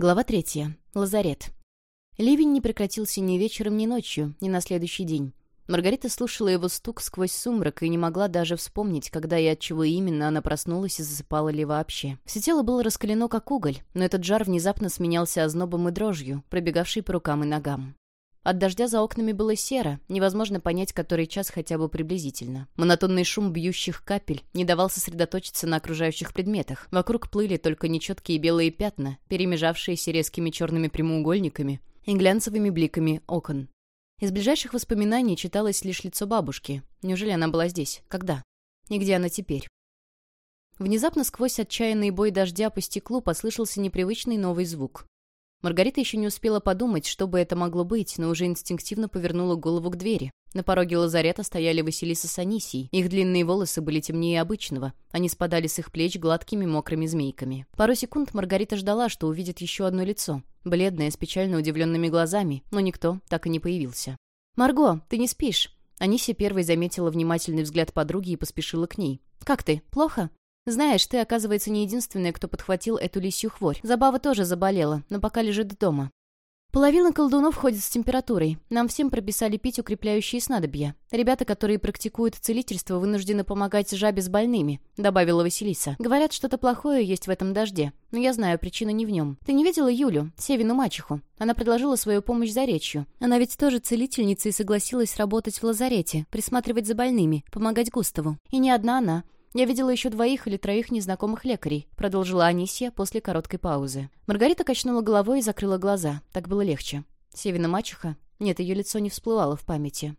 Глава третья. Лазарет. Ливень не прекратился ни вечером, ни ночью, ни на следующий день. Маргарита слушала его стук сквозь сумрак и не могла даже вспомнить, когда и от чего именно она проснулась и засыпала ли вообще. Все тело было раскалено, как уголь, но этот жар внезапно сменялся ознобом и дрожью, пробегавшей по рукам и ногам. От дождя за окнами было серо, невозможно понять, который час хотя бы приблизительно. Монотонный шум бьющих капель не давал сосредоточиться на окружающих предметах. Вокруг плыли только нечеткие белые пятна, перемежавшиеся резкими черными прямоугольниками и глянцевыми бликами окон. Из ближайших воспоминаний читалось лишь лицо бабушки. Неужели она была здесь? Когда? И где она теперь? Внезапно сквозь отчаянный бой дождя по стеклу послышался непривычный новый звук. Маргарита еще не успела подумать, что бы это могло быть, но уже инстинктивно повернула голову к двери. На пороге лазарета стояли Василиса с Анисией. Их длинные волосы были темнее обычного. Они спадали с их плеч гладкими мокрыми змейками. Пару секунд Маргарита ждала, что увидит еще одно лицо. Бледное, с печально удивленными глазами, но никто так и не появился. «Марго, ты не спишь?» Анисия первой заметила внимательный взгляд подруги и поспешила к ней. «Как ты? Плохо?» Знаешь, ты, оказывается, не единственная, кто подхватил эту лисью хворь. Забава тоже заболела, но пока лежит дома. Половина колдунов ходит с температурой. Нам всем прописали пить укрепляющие снадобья. Ребята, которые практикуют целительство, вынуждены помогать жабе с больными», — добавила Василиса. «Говорят, что-то плохое есть в этом дожде. Но я знаю, причина не в нем. Ты не видела Юлю, Севину мачеху? Она предложила свою помощь за речью. Она ведь тоже целительница и согласилась работать в лазарете, присматривать за больными, помогать Густаву. И не одна она. «Я видела еще двоих или троих незнакомых лекарей», — продолжила Анисия после короткой паузы. Маргарита качнула головой и закрыла глаза. Так было легче. Севина мачеха? Нет, ее лицо не всплывало в памяти.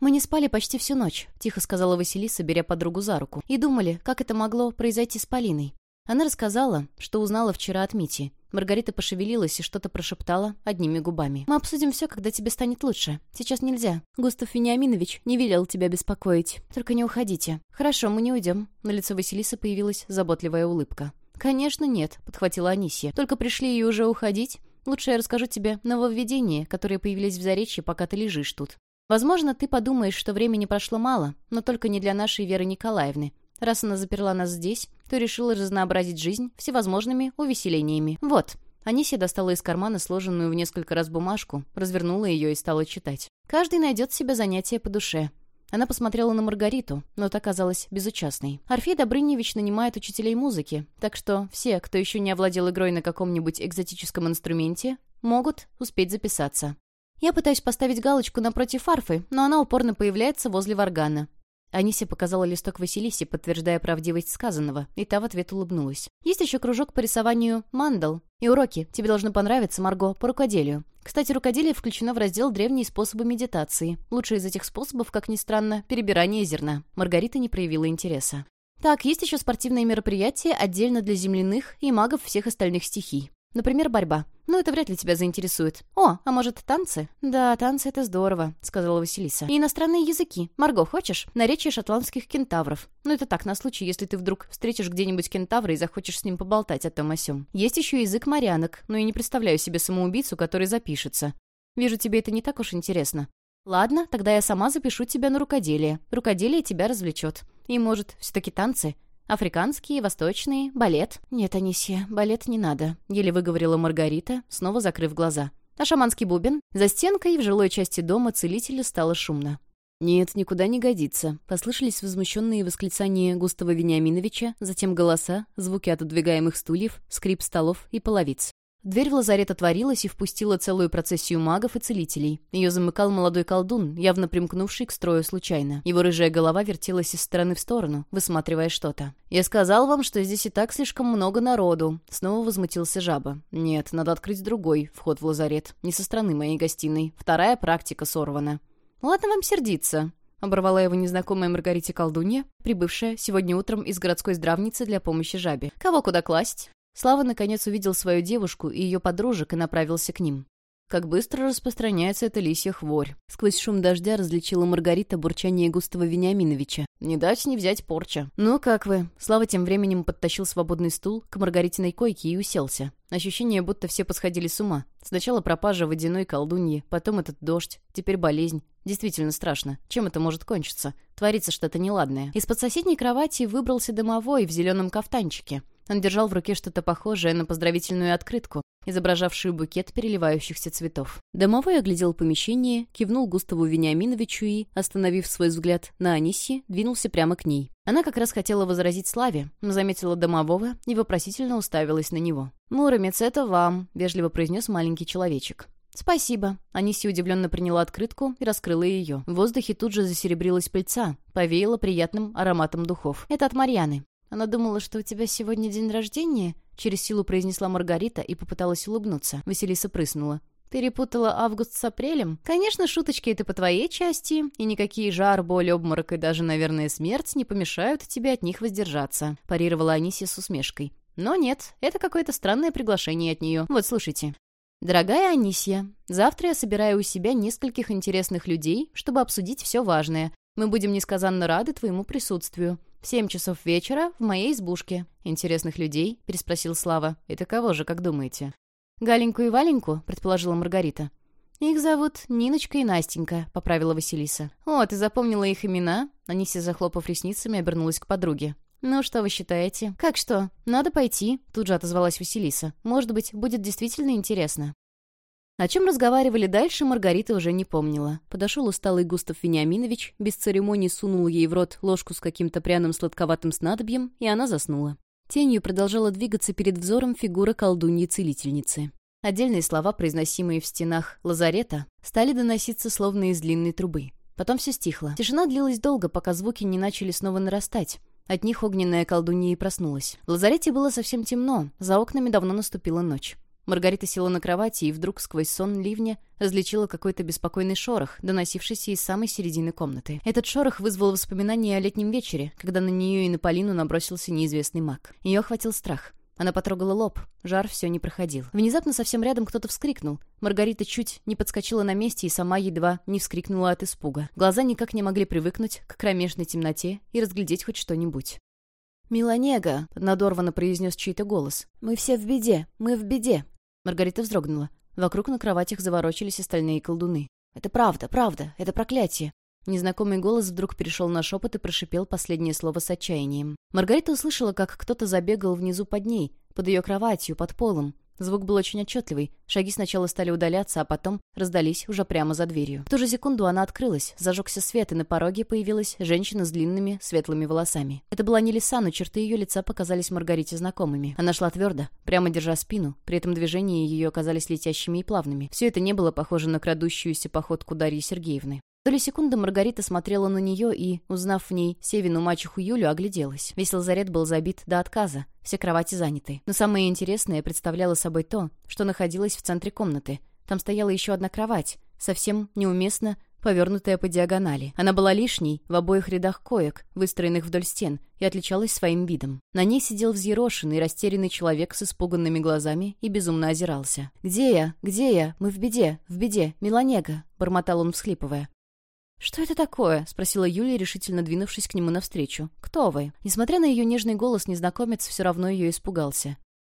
«Мы не спали почти всю ночь», — тихо сказала Василиса, беря подругу за руку, и думали, как это могло произойти с Полиной. Она рассказала, что узнала вчера от Мити. Маргарита пошевелилась и что-то прошептала одними губами. «Мы обсудим все, когда тебе станет лучше. Сейчас нельзя. Густав Вениаминович не велел тебя беспокоить. Только не уходите». «Хорошо, мы не уйдем». На лице Василисы появилась заботливая улыбка. «Конечно нет», — подхватила Анисия. «Только пришли и уже уходить? Лучше я расскажу тебе нововведения, которые появились в Заречье, пока ты лежишь тут. Возможно, ты подумаешь, что времени прошло мало, но только не для нашей Веры Николаевны. Раз она заперла нас здесь, то решила разнообразить жизнь всевозможными увеселениями. Вот. Анисия достала из кармана сложенную в несколько раз бумажку, развернула ее и стала читать. Каждый найдет себе занятие по душе. Она посмотрела на Маргариту, но та казалась безучастной. Орфей Добрыневич нанимает учителей музыки, так что все, кто еще не овладел игрой на каком-нибудь экзотическом инструменте, могут успеть записаться. Я пытаюсь поставить галочку напротив арфы, но она упорно появляется возле варгана. Анися показала листок Василисе, подтверждая правдивость сказанного, и та в ответ улыбнулась. «Есть еще кружок по рисованию мандал. И уроки. Тебе должно понравиться, Марго, по рукоделию. Кстати, рукоделие включено в раздел «Древние способы медитации». Лучший из этих способов, как ни странно, перебирание зерна. Маргарита не проявила интереса. Так, есть еще спортивные мероприятия отдельно для земляных и магов всех остальных стихий. Например, борьба. Ну, это вряд ли тебя заинтересует. О, а может, танцы? Да, танцы — это здорово, сказала Василиса. И иностранные языки. Марго, хочешь? Наречие шотландских кентавров. Ну, это так, на случай, если ты вдруг встретишь где-нибудь кентавра и захочешь с ним поболтать о том о сём. Есть еще язык морянок, но я не представляю себе самоубийцу, который запишется. Вижу, тебе это не так уж интересно. Ладно, тогда я сама запишу тебя на рукоделие. Рукоделие тебя развлечет. И, может, все-таки танцы? Африканские, восточные, балет. Нет, Анисия, балет не надо. Еле выговорила Маргарита, снова закрыв глаза. А шаманский бубен? За стенкой в жилой части дома целителя стало шумно. «Нет, никуда не годится», — послышались возмущенные восклицания Густава Вениаминовича, затем голоса, звуки отодвигаемых стульев, скрип столов и половиц. Дверь в лазарет отворилась и впустила целую процессию магов и целителей. Ее замыкал молодой колдун, явно примкнувший к строю случайно. Его рыжая голова вертелась из стороны в сторону, высматривая что-то. «Я сказал вам, что здесь и так слишком много народу», — снова возмутился жаба. «Нет, надо открыть другой вход в лазарет. Не со стороны моей гостиной. Вторая практика сорвана». «Ладно вам сердиться», — оборвала его незнакомая Маргарите колдунья, прибывшая сегодня утром из городской здравницы для помощи жабе. «Кого куда класть?» Слава наконец увидел свою девушку и ее подружек и направился к ним. Как быстро распространяется эта лисья хворь. Сквозь шум дождя различила Маргарита бурчание Густава Вениаминовича. «Не дать не взять порча». «Ну, как вы?» Слава тем временем подтащил свободный стул к Маргаритиной койке и уселся. Ощущение, будто все посходили с ума. Сначала пропажа водяной колдуньи, потом этот дождь, теперь болезнь. Действительно страшно. Чем это может кончиться? Творится что-то неладное. Из-под соседней кровати выбрался домовой в зеленом кафтанчике. Он держал в руке что-то похожее на поздравительную открытку, изображавшую букет переливающихся цветов. Домовой оглядел помещение, кивнул Густаву Вениаминовичу и, остановив свой взгляд на Анисе, двинулся прямо к ней. Она как раз хотела возразить Славе, заметила домового и вопросительно уставилась на него. «Муромец, это вам», — вежливо произнес маленький человечек. «Спасибо». Анисия удивленно приняла открытку и раскрыла ее. В воздухе тут же засеребрилась пыльца, повеяло приятным ароматом духов. «Это от Марьяны. Она думала, что у тебя сегодня день рождения?» Через силу произнесла Маргарита и попыталась улыбнуться. Василиса прыснула. «Перепутала август с апрелем? Конечно, шуточки это по твоей части, и никакие жар, боль, обморок и даже, наверное, смерть не помешают тебе от них воздержаться», парировала Анисия с усмешкой. «Но нет, это какое-то странное приглашение от нее. Вот, слушайте. «Дорогая Анисия, завтра я собираю у себя нескольких интересных людей, чтобы обсудить все важное. Мы будем несказанно рады твоему присутствию. В семь часов вечера в моей избушке». «Интересных людей?» — переспросил Слава. «Это кого же, как думаете?» «Галеньку и Валеньку», — предположила Маргарита. «Их зовут Ниночка и Настенька», — поправила Василиса. «О, ты запомнила их имена?» Анисия, захлопав ресницами, обернулась к подруге. «Ну, что вы считаете?» «Как что? Надо пойти», — тут же отозвалась Василиса. «Может быть, будет действительно интересно». О чем разговаривали дальше, Маргарита уже не помнила. Подошел усталый Густав Вениаминович, без церемоний сунул ей в рот ложку с каким-то пряным сладковатым снадобьем, и она заснула. Тенью продолжала двигаться перед взором фигура колдуньи-целительницы. Отдельные слова, произносимые в стенах лазарета, стали доноситься словно из длинной трубы. Потом все стихло. Тишина длилась долго, пока звуки не начали снова нарастать. От них огненная колдунья и проснулась. В лазарете было совсем темно, за окнами давно наступила ночь. Маргарита села на кровати и вдруг сквозь сон ливня различила какой-то беспокойный шорох, доносившийся из самой середины комнаты. Этот шорох вызвал воспоминания о летнем вечере, когда на нее и на Полину набросился неизвестный маг. Ее охватил страх. Она потрогала лоб. Жар все не проходил. Внезапно совсем рядом кто-то вскрикнул. Маргарита чуть не подскочила на месте и сама едва не вскрикнула от испуга. Глаза никак не могли привыкнуть к кромешной темноте и разглядеть хоть что-нибудь. «Милонега!» — надорвано произнес чей-то голос. «Мы все в беде! Мы в беде!» Маргарита вздрогнула. Вокруг на кроватях заворочились остальные колдуны. «Это правда, правда! Это проклятие! Незнакомый голос вдруг перешел на шепот и прошипел последнее слово с отчаянием. Маргарита услышала, как кто-то забегал внизу под ней, под ее кроватью, под полом. Звук был очень отчетливый. Шаги сначала стали удаляться, а потом раздались уже прямо за дверью. В ту же секунду она открылась, зажегся свет, и на пороге появилась женщина с длинными светлыми волосами. Это была не лиса, но черты ее лица показались Маргарите знакомыми. Она шла твердо, прямо держа спину, при этом движения ее оказались летящими и плавными. Все это не было похоже на крадущуюся походку Дарьи Сергеевны. Доли секунды Маргарита смотрела на нее и, узнав в ней Севину мачеху Юлю, огляделась. Весь лазарет был забит до отказа, все кровати заняты. Но самое интересное представляло собой то, что находилось в центре комнаты. Там стояла еще одна кровать, совсем неуместно повернутая по диагонали. Она была лишней в обоих рядах коек, выстроенных вдоль стен, и отличалась своим видом. На ней сидел взъерошенный, растерянный человек с испуганными глазами и безумно озирался. «Где я? Где я? Мы в беде, в беде, Меланега!» — бормотал он, всхлипывая. «Что это такое?» — спросила Юлия, решительно двинувшись к нему навстречу. «Кто вы?» Несмотря на ее нежный голос, незнакомец все равно ее испугался.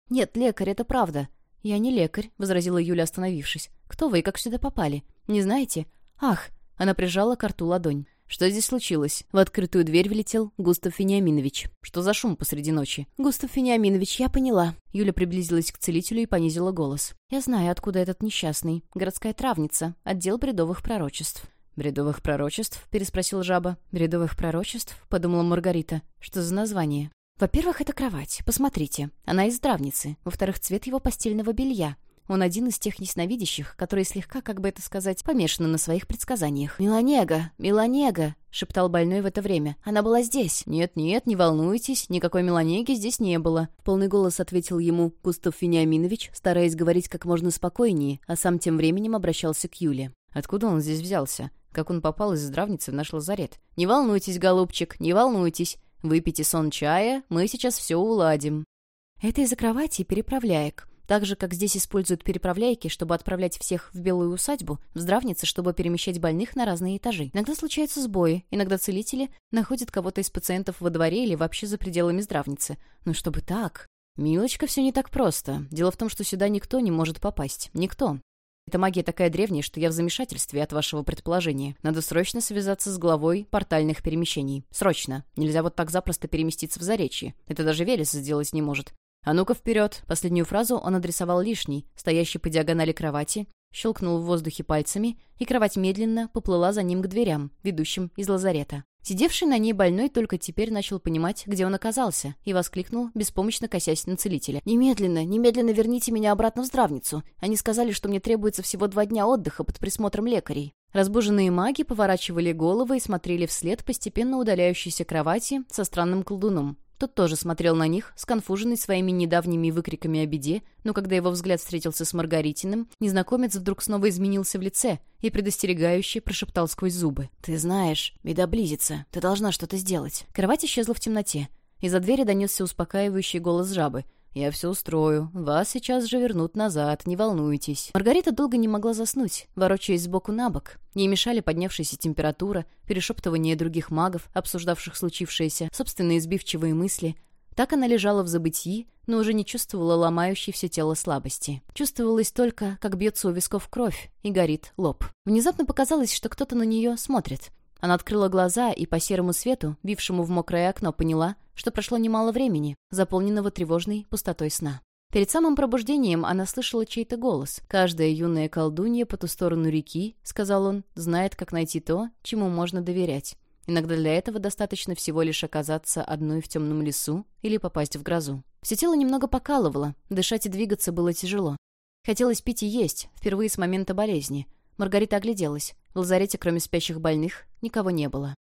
«Нет, лекарь, это правда». «Я не лекарь», — возразила Юля, остановившись. «Кто вы и как сюда попали? Не знаете?» «Ах!» — она прижала к рту ладонь. «Что здесь случилось?» В открытую дверь влетел Густав Вениаминович. «Что за шум посреди ночи?» «Густав Вениаминович, я поняла». Юля приблизилась к целителю и понизила голос. «Я знаю, откуда этот несчастный. Городская травница. Отдел бредовых пророчеств. «Бредовых пророчеств?» — переспросил жаба. «Бредовых пророчеств?» — подумала Маргарита. «Что за название?» «Во-первых, это кровать. Посмотрите. Она из здравницы. Во-вторых, цвет его постельного белья. Он один из тех ясновидящих, которые слегка, как бы это сказать, помешаны на своих предсказаниях. «Меланега! Меланега!» — шептал больной в это время. «Она была здесь!» «Нет-нет, не волнуйтесь, никакой Меланеги здесь не было!» В полный голос ответил ему Густав Вениаминович, стараясь говорить как можно спокойнее, а сам тем временем обращался к Юле. «Откуда он здесь взялся? Как он попал из здравницы в наш лазарет. «Не волнуйтесь, голубчик, не волнуйтесь. Выпейте сон чая, мы сейчас все уладим». Это из-за кровати переправляек. Так же, как здесь используют переправляйки, чтобы отправлять всех в белую усадьбу, в здравнице, чтобы перемещать больных на разные этажи. Иногда случаются сбои, иногда целители находят кого-то из пациентов во дворе или вообще за пределами здравницы. Но чтобы так... Милочка, все не так просто. Дело в том, что сюда никто не может попасть. Никто. Эта магия такая древняя, что я в замешательстве от вашего предположения. Надо срочно связаться с главой портальных перемещений. Срочно. Нельзя вот так запросто переместиться в Заречье. Это даже Велес сделать не может. «А ну-ка вперед!» Последнюю фразу он адресовал лишний, стоящий по диагонали кровати, щелкнул в воздухе пальцами, и кровать медленно поплыла за ним к дверям, ведущим из лазарета. Сидевший на ней больной только теперь начал понимать, где он оказался, и воскликнул, беспомощно косясь на целителя. «Немедленно, немедленно верните меня обратно в здравницу. Они сказали, что мне требуется всего два дня отдыха под присмотром лекарей». Разбуженные маги поворачивали головы и смотрели вслед постепенно удаляющейся кровати со странным колдуном. Тот тоже смотрел на них, сконфуженный своими недавними выкриками о беде, но когда его взгляд встретился с Маргаритиным, незнакомец вдруг снова изменился в лице и предостерегающе прошептал сквозь зубы. «Ты знаешь, беда близится. Ты должна что-то сделать». Кровать исчезла в темноте. Из-за двери донесся успокаивающий голос жабы — «Я все устрою. Вас сейчас же вернут назад, не волнуйтесь». Маргарита долго не могла заснуть, ворочаясь сбоку на бок. Ей мешали поднявшаяся температура, перешептывание других магов, обсуждавших случившееся, собственные избивчивые мысли. Так она лежала в забытии, но уже не чувствовала ломающей все тело слабости. Чувствовалось только, как бьется у висков кровь и горит лоб. Внезапно показалось, что кто-то на нее смотрит. Она открыла глаза и по серому свету, бившему в мокрое окно, поняла, что прошло немало времени, заполненного тревожной пустотой сна. Перед самым пробуждением она слышала чей-то голос. «Каждая юная колдунья по ту сторону реки, — сказал он, — знает, как найти то, чему можно доверять. Иногда для этого достаточно всего лишь оказаться одной в темном лесу или попасть в грозу. Все тело немного покалывало, дышать и двигаться было тяжело. Хотелось пить и есть, впервые с момента болезни. Маргарита огляделась. В лазарете, кроме спящих больных, никого не было.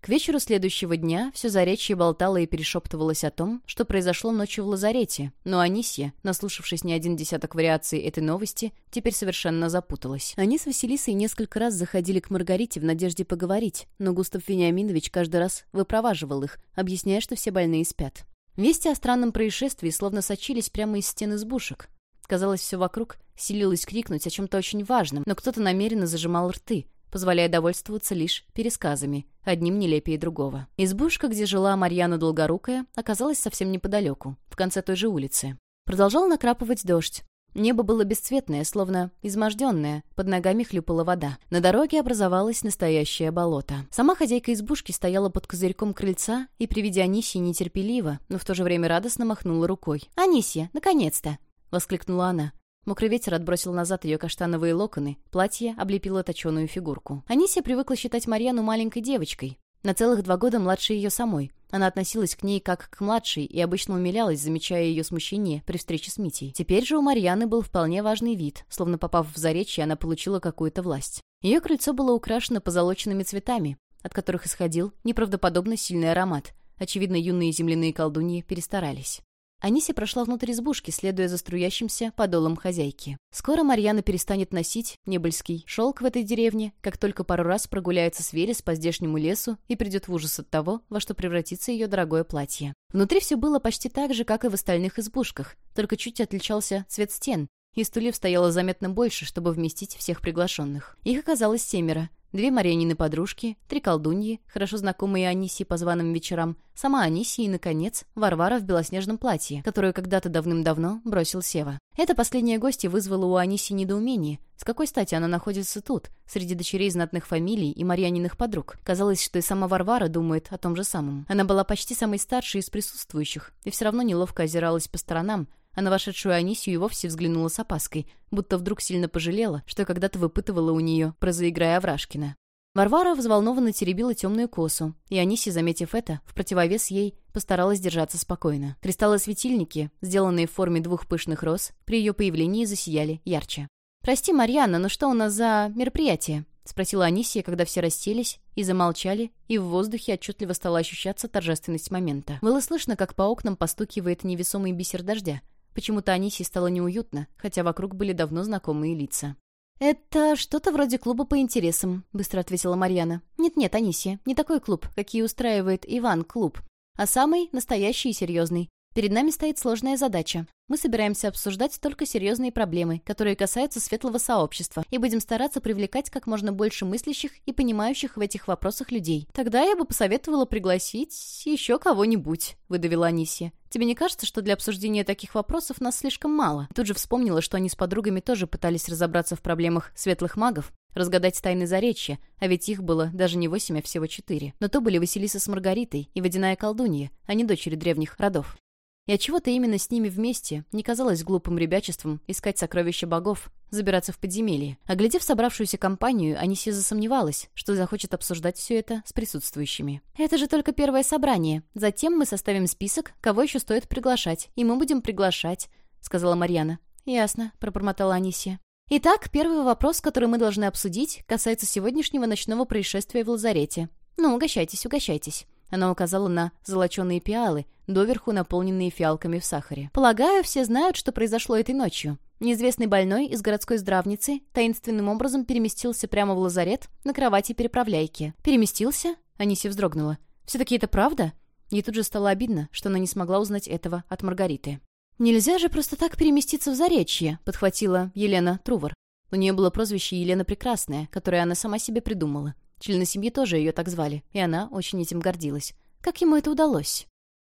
К вечеру следующего дня все заречье болтало и перешептывалось о том, что произошло ночью в лазарете, но Анисья, наслушавшись не один десяток вариаций этой новости, теперь совершенно запуталась. Они с Василисой несколько раз заходили к Маргарите в надежде поговорить, но Густав Вениаминович каждый раз выпроваживал их, объясняя, что все больные спят. Вести о странном происшествии словно сочились прямо из стен избушек. Казалось, все вокруг силилось крикнуть о чем-то очень важном, но кто-то намеренно зажимал рты, позволяя довольствоваться лишь пересказами, одним нелепее другого. Избушка, где жила Марьяна Долгорукая, оказалась совсем неподалеку, в конце той же улицы. Продолжал накрапывать дождь. Небо было бесцветное, словно изможденное, под ногами хлюпала вода. На дороге образовалось настоящее болото. Сама хозяйка избушки стояла под козырьком крыльца и при виде Анисии нетерпеливо, но в то же время радостно махнула рукой. «Анисия, наконец-то!» — воскликнула она. Мокрый ветер отбросил назад ее каштановые локоны, платье облепило точеную фигурку. Анисия привыкла считать Марьяну маленькой девочкой. На целых два года младше ее самой. Она относилась к ней как к младшей и обычно умилялась, замечая ее смущение при встрече с Митей. Теперь же у Марьяны был вполне важный вид, словно попав в заречье, она получила какую-то власть. Ее крыльцо было украшено позолоченными цветами, от которых исходил неправдоподобно сильный аромат. Очевидно, юные земляные колдуньи перестарались. Анися прошла внутрь избушки, следуя за струящимся подолом хозяйки. Скоро Марьяна перестанет носить небольский шелк в этой деревне, как только пару раз прогуляется с Верес по здешнему лесу и придет в ужас от того, во что превратится ее дорогое платье. Внутри все было почти так же, как и в остальных избушках, только чуть отличался цвет стен, и стульев стояло заметно больше, чтобы вместить всех приглашенных. Их оказалось семеро, Две Марьянины подружки, три колдуньи, хорошо знакомые Анисии по званым вечерам, сама Анисия и, наконец, Варвара в белоснежном платье, которую когда-то давным-давно бросил Сева. Эта последняя гостья вызвала у Анисии недоумение. С какой стати она находится тут, среди дочерей знатных фамилий и Марьяниных подруг? Казалось, что и сама Варвара думает о том же самом. Она была почти самой старшей из присутствующих, и все равно неловко озиралась по сторонам, а на вошедшую Анисию и вовсе взглянула с опаской, будто вдруг сильно пожалела, что когда-то выпытывала у нее про заиграя Аврашкина. Варвара взволнованно теребила темную косу, и Анисия, заметив это, в противовес ей, постаралась держаться спокойно. Кристаллы-светильники, сделанные в форме двух пышных роз, при ее появлении засияли ярче. «Прости, Марьяна, но что у нас за мероприятие?» — спросила Анисия, когда все расселись и замолчали, и в воздухе отчетливо стала ощущаться торжественность момента. Было слышно, как по окнам постукивает невесомый бисер дождя, Почему-то Анисе стало неуютно, хотя вокруг были давно знакомые лица. «Это что-то вроде клуба по интересам», — быстро ответила Марьяна. «Нет-нет, Анисия, не такой клуб, какие устраивает Иван клуб, а самый настоящий и серьезный. Перед нами стоит сложная задача. Мы собираемся обсуждать только серьезные проблемы, которые касаются светлого сообщества, и будем стараться привлекать как можно больше мыслящих и понимающих в этих вопросах людей. Тогда я бы посоветовала пригласить еще кого-нибудь», — выдавила Анисия. «Тебе не кажется, что для обсуждения таких вопросов нас слишком мало?» Тут же вспомнила, что они с подругами тоже пытались разобраться в проблемах светлых магов, разгадать тайны Заречья, а ведь их было даже не восемь, а всего четыре. Но то были Василиса с Маргаритой и Водяная колдунья, а не дочери древних родов. И отчего-то именно с ними вместе не казалось глупым ребячеством искать сокровища богов, забираться в подземелье. Оглядев собравшуюся компанию, Анисия засомневалась, что захочет обсуждать все это с присутствующими. «Это же только первое собрание. Затем мы составим список, кого еще стоит приглашать, и мы будем приглашать», — сказала Марьяна. «Ясно», — пробормотала Анисия. Итак, первый вопрос, который мы должны обсудить, касается сегодняшнего ночного происшествия в лазарете. Ну, угощайтесь, угощайтесь. Она указала на золоченые пиалы, доверху наполненные фиалками в сахаре. «Полагаю, все знают, что произошло этой ночью. Неизвестный больной из городской здравницы таинственным образом переместился прямо в лазарет на кровати переправляйки. Переместился?» Аниси вздрогнула. «Все-таки это правда?» Ей тут же стало обидно, что она не смогла узнать этого от Маргариты. «Нельзя же просто так переместиться в Заречье», — подхватила Елена Трувор. У нее было прозвище Елена Прекрасная, которое она сама себе придумала. Члены семьи тоже ее так звали, и она очень этим гордилась. Как ему это удалось?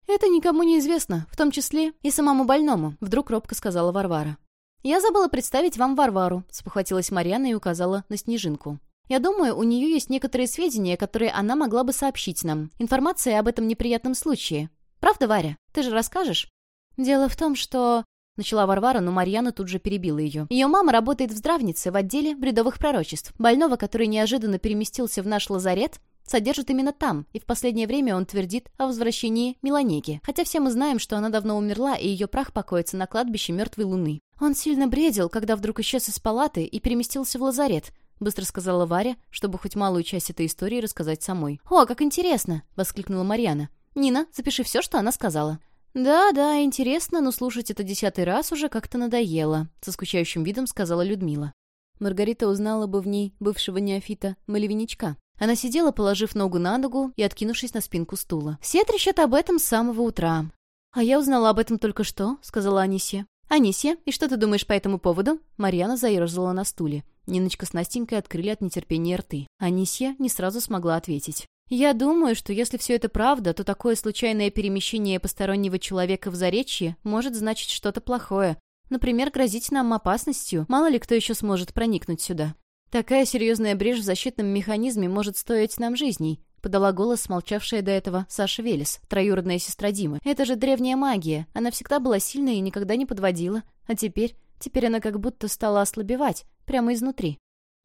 «Это никому не известно, в том числе и самому больному», — вдруг робко сказала Варвара. «Я забыла представить вам Варвару», — спохватилась Марьяна и указала на Снежинку. «Я думаю, у нее есть некоторые сведения, которые она могла бы сообщить нам. Информация об этом неприятном случае. Правда, Варя? Ты же расскажешь?» «Дело в том, что...» Начала Варвара, но Марьяна тут же перебила ее. Ее мама работает в здравнице в отделе бредовых пророчеств. Больного, который неожиданно переместился в наш лазарет, содержат именно там, и в последнее время он твердит о возвращении Меланеги. Хотя все мы знаем, что она давно умерла, и ее прах покоится на кладбище мертвой луны. Он сильно бредил, когда вдруг исчез из палаты и переместился в лазарет. Быстро сказала Варя, чтобы хоть малую часть этой истории рассказать самой. «О, как интересно!» — воскликнула Марьяна. «Нина, запиши все, что она сказала». «Да, да, интересно, но слушать это десятый раз уже как-то надоело», — со скучающим видом сказала Людмила. Маргарита узнала бы в ней бывшего неофита Малевиничка. Она сидела, положив ногу на ногу и откинувшись на спинку стула. «Все трещат об этом с самого утра». «А я узнала об этом только что», — сказала Анисия. «Анисия, и что ты думаешь по этому поводу?» Марьяна заерзала на стуле. Ниночка с Настенькой открыли от нетерпения рты. Анисия не сразу смогла ответить. Я думаю, что если все это правда, то такое случайное перемещение постороннего человека в Заречье может значить что-то плохое. Например, грозить нам опасностью. Мало ли кто еще сможет проникнуть сюда. Такая серьезная брешь в защитном механизме может стоить нам жизней. Подала голос молчавшая до этого Саша Велес, троюродная сестра Димы. Это же древняя магия. Она всегда была сильной и никогда не подводила. А теперь... Теперь она как будто стала ослабевать, прямо изнутри.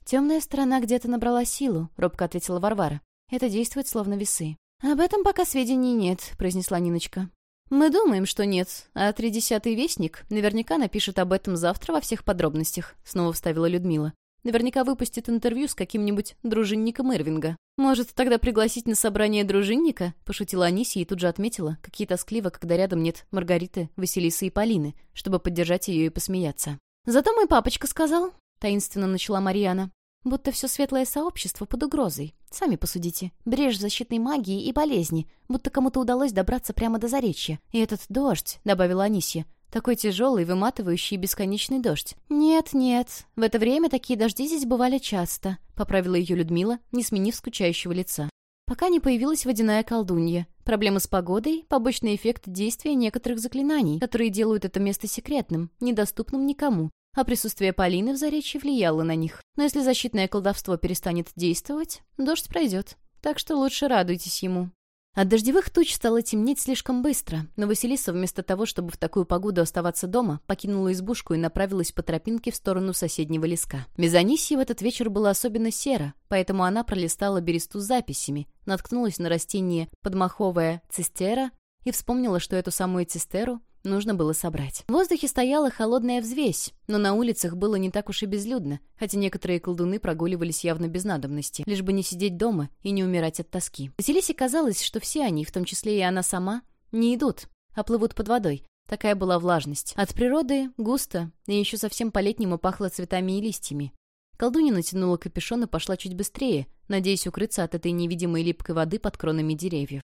«Темная сторона где-то набрала силу», — робко ответила Варвара. Это действует словно весы. «Об этом пока сведений нет», — произнесла Ниночка. «Мы думаем, что нет, а тридесятый вестник наверняка напишет об этом завтра во всех подробностях», — снова вставила Людмила. «Наверняка выпустит интервью с каким-нибудь дружинником Ирвинга. Может, тогда пригласить на собрание дружинника?» — пошутила Анисия и тут же отметила, какие тоскливо, когда рядом нет Маргариты, Василисы и Полины, чтобы поддержать ее и посмеяться. «Зато мой папочка сказал», — таинственно начала Марьяна, Будто все светлое сообщество под угрозой. Сами посудите. Брешь защитной магии и болезни. Будто кому-то удалось добраться прямо до заречья. И этот дождь, — добавила Анисия, — такой тяжелый, выматывающий бесконечный дождь. «Нет, нет. В это время такие дожди здесь бывали часто», — поправила ее Людмила, не сменив скучающего лица. Пока не появилась водяная колдунья. Проблемы с погодой — побочный эффект действия некоторых заклинаний, которые делают это место секретным, недоступным никому, а присутствие Полины в Заречье влияло на них. Но если защитное колдовство перестанет действовать, дождь пройдет. Так что лучше радуйтесь ему. От дождевых туч стало темнеть слишком быстро, но Василиса вместо того, чтобы в такую погоду оставаться дома, покинула избушку и направилась по тропинке в сторону соседнего леска. Мезонисье в этот вечер было особенно серо, поэтому она пролистала бересту с записями, наткнулась на растение подмаховая цистера и вспомнила, что эту самую цистеру нужно было собрать. В воздухе стояла холодная взвесь, но на улицах было не так уж и безлюдно, хотя некоторые колдуны прогуливались явно без надобности, лишь бы не сидеть дома и не умирать от тоски. Василисе казалось, что все они, в том числе и она сама, не идут, а плывут под водой. Такая была влажность. От природы густо, и еще совсем по-летнему пахло цветами и листьями. Колдунья натянула капюшон и пошла чуть быстрее, надеясь укрыться от этой невидимой липкой воды под кронами деревьев.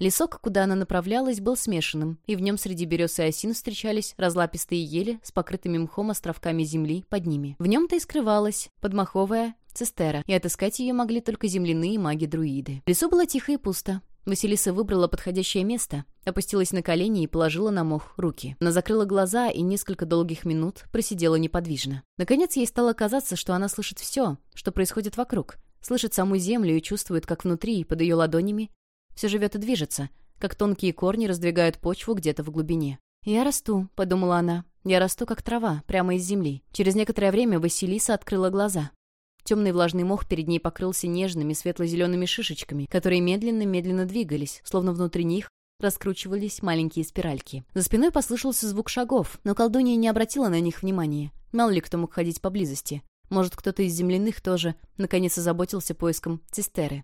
Лесок, куда она направлялась, был смешанным, и в нем среди берез и осин встречались разлапистые ели с покрытыми мхом островками земли под ними. В нем-то и скрывалась подмаховая цистера, и отыскать ее могли только земляные маги-друиды. Лесу было тихо и пусто. Василиса выбрала подходящее место, опустилась на колени и положила на мох руки. Она закрыла глаза и несколько долгих минут просидела неподвижно. Наконец ей стало казаться, что она слышит все, что происходит вокруг. Слышит саму землю и чувствует, как внутри, под ее ладонями, все живет и движется, как тонкие корни раздвигают почву где-то в глубине. «Я расту», — подумала она. «Я расту, как трава, прямо из земли». Через некоторое время Василиса открыла глаза. Темный влажный мох перед ней покрылся нежными светло-зелеными шишечками, которые медленно-медленно двигались, словно внутри них раскручивались маленькие спиральки. За спиной послышался звук шагов, но колдунья не обратила на них внимания. Мало ли кто мог ходить поблизости. Может, кто-то из земляных тоже, наконец, озаботился поиском цистеры.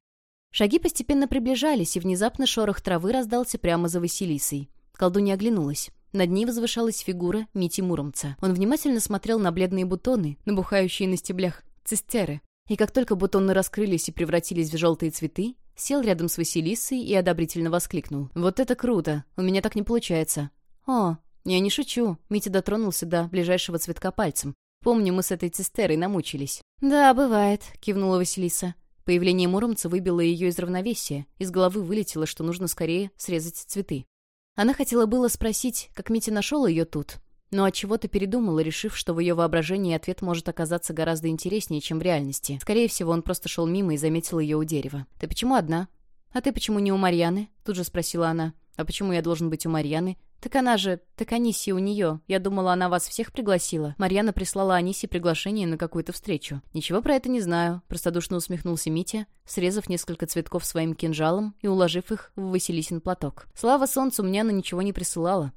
Шаги постепенно приближались, и внезапно шорох травы раздался прямо за Василисой. Колдунья оглянулась. Над ней возвышалась фигура Мити Муромца. Он внимательно смотрел на бледные бутоны, набухающие на стеблях цистеры. И как только бутоны раскрылись и превратились в желтые цветы, сел рядом с Василисой и одобрительно воскликнул. «Вот это круто! У меня так не получается!» «О, я не шучу!» Митя дотронулся до ближайшего цветка пальцем. «Помню, мы с этой цистерой намучились». «Да, бывает», — кивнула Василиса. Появление Муромца выбило ее из равновесия. Из головы вылетело, что нужно скорее срезать цветы. Она хотела было спросить, как Митя нашел ее тут, но от чего то передумала, решив, что в ее воображении ответ может оказаться гораздо интереснее, чем в реальности. Скорее всего, он просто шел мимо и заметил ее у дерева. «Ты почему одна?» «А ты почему не у Марьяны?» Тут же спросила она. «А почему я должен быть у Марьяны?» «Так она же... Так Аниси у нее. Я думала, она вас всех пригласила. Марьяна прислала Анисе приглашение на какую-то встречу». «Ничего про это не знаю», — простодушно усмехнулся Митя, срезав несколько цветков своим кинжалом и уложив их в Василисин платок. «Слава солнцу, мне она ничего не присылала».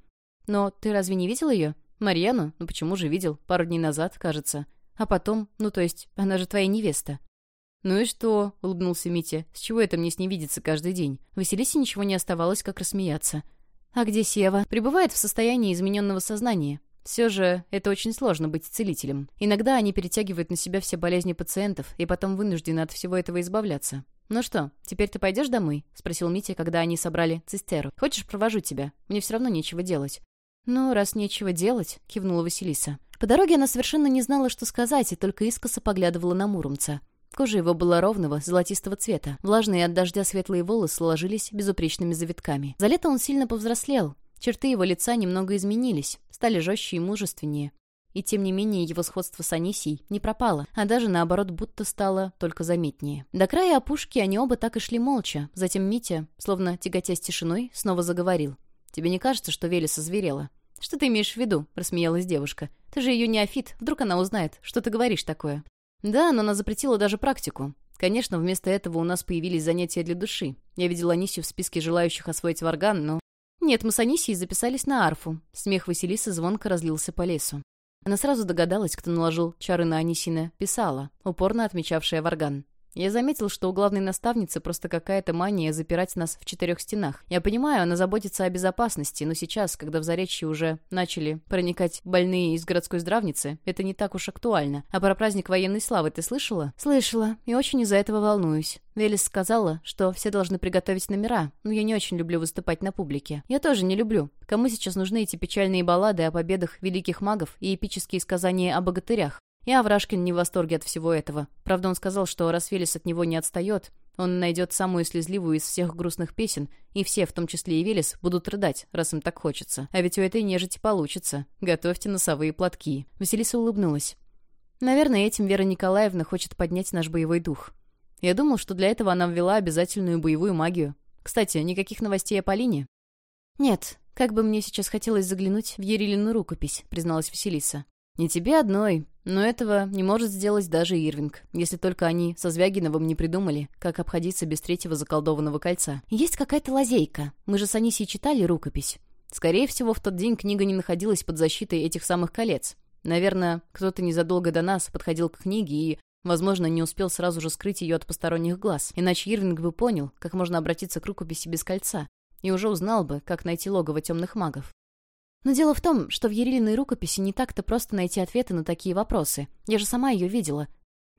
«Но ты разве не видел ее?» «Марьяну? Ну почему же видел? Пару дней назад, кажется. А потом, ну то есть, она же твоя невеста». «Ну и что?» — улыбнулся Митя. «С чего это мне с ней видеться каждый день?» Василисе ничего не оставалось, как рассмеяться. «А где Сева?» «Пребывает в состоянии измененного сознания. Все же это очень сложно быть целителем. Иногда они перетягивают на себя все болезни пациентов и потом вынуждены от всего этого избавляться. «Ну что, теперь ты пойдешь домой?» — спросил Митя, когда они собрали цистеру. «Хочешь, провожу тебя? Мне все равно нечего делать». «Ну, раз нечего делать», — кивнула Василиса. По дороге она совершенно не знала, что сказать, и только искоса поглядывала на Муромца. Кожа его была ровного, золотистого цвета. Влажные от дождя светлые волосы сложились безупречными завитками. За лето он сильно повзрослел. Черты его лица немного изменились, стали жестче и мужественнее. И тем не менее его сходство с Анисией не пропало, а даже наоборот будто стало только заметнее. До края опушки они оба так и шли молча. Затем Митя, словно тяготясь тишиной, снова заговорил. «Тебе не кажется, что Велеса зверела?» «Что ты имеешь в виду?» — рассмеялась девушка. «Ты же ее неофит. Вдруг она узнает, что ты говоришь такое?» «Да, но она запретила даже практику. Конечно, вместо этого у нас появились занятия для души. Я видела Анисию в списке желающих освоить варган, но... Нет, мы с Анисией записались на арфу. Смех Василисы звонко разлился по лесу. Она сразу догадалась, кто наложил чары на Анисина, писала, упорно отмечавшая варган. Я заметил, что у главной наставницы просто какая-то мания запирать нас в четырех стенах. Я понимаю, она заботится о безопасности, но сейчас, когда в Заречье уже начали проникать больные из городской здравницы, это не так уж актуально. А про праздник военной славы ты слышала? Слышала, и очень из-за этого волнуюсь. Велес сказала, что все должны приготовить номера, но я не очень люблю выступать на публике. Я тоже не люблю. Кому сейчас нужны эти печальные баллады о победах великих магов и эпические сказания о богатырях? И Аврашкин не в восторге от всего этого. Правда, он сказал, что раз Велес от него не отстает, он найдет самую слезливую из всех грустных песен, и все, в том числе и Велес, будут рыдать, раз им так хочется. А ведь у этой нежити получится. Готовьте носовые платки. Василиса улыбнулась. Наверное, этим Вера Николаевна хочет поднять наш боевой дух. Я думал, что для этого она ввела обязательную боевую магию. Кстати, никаких новостей о Полине? Нет, как бы мне сейчас хотелось заглянуть в Ерилину рукопись, призналась Василиса. Не тебе одной, но этого не может сделать даже Ирвинг, если только они со Звягиновым не придумали, как обходиться без третьего заколдованного кольца. Есть какая-то лазейка. Мы же с Анисией читали рукопись. Скорее всего, в тот день книга не находилась под защитой этих самых колец. Наверное, кто-то незадолго до нас подходил к книге и, возможно, не успел сразу же скрыть ее от посторонних глаз. Иначе Ирвинг бы понял, как можно обратиться к рукописи без кольца, и уже узнал бы, как найти логово темных магов. Но дело в том, что в Ерилиной рукописи не так-то просто найти ответы на такие вопросы. Я же сама ее видела.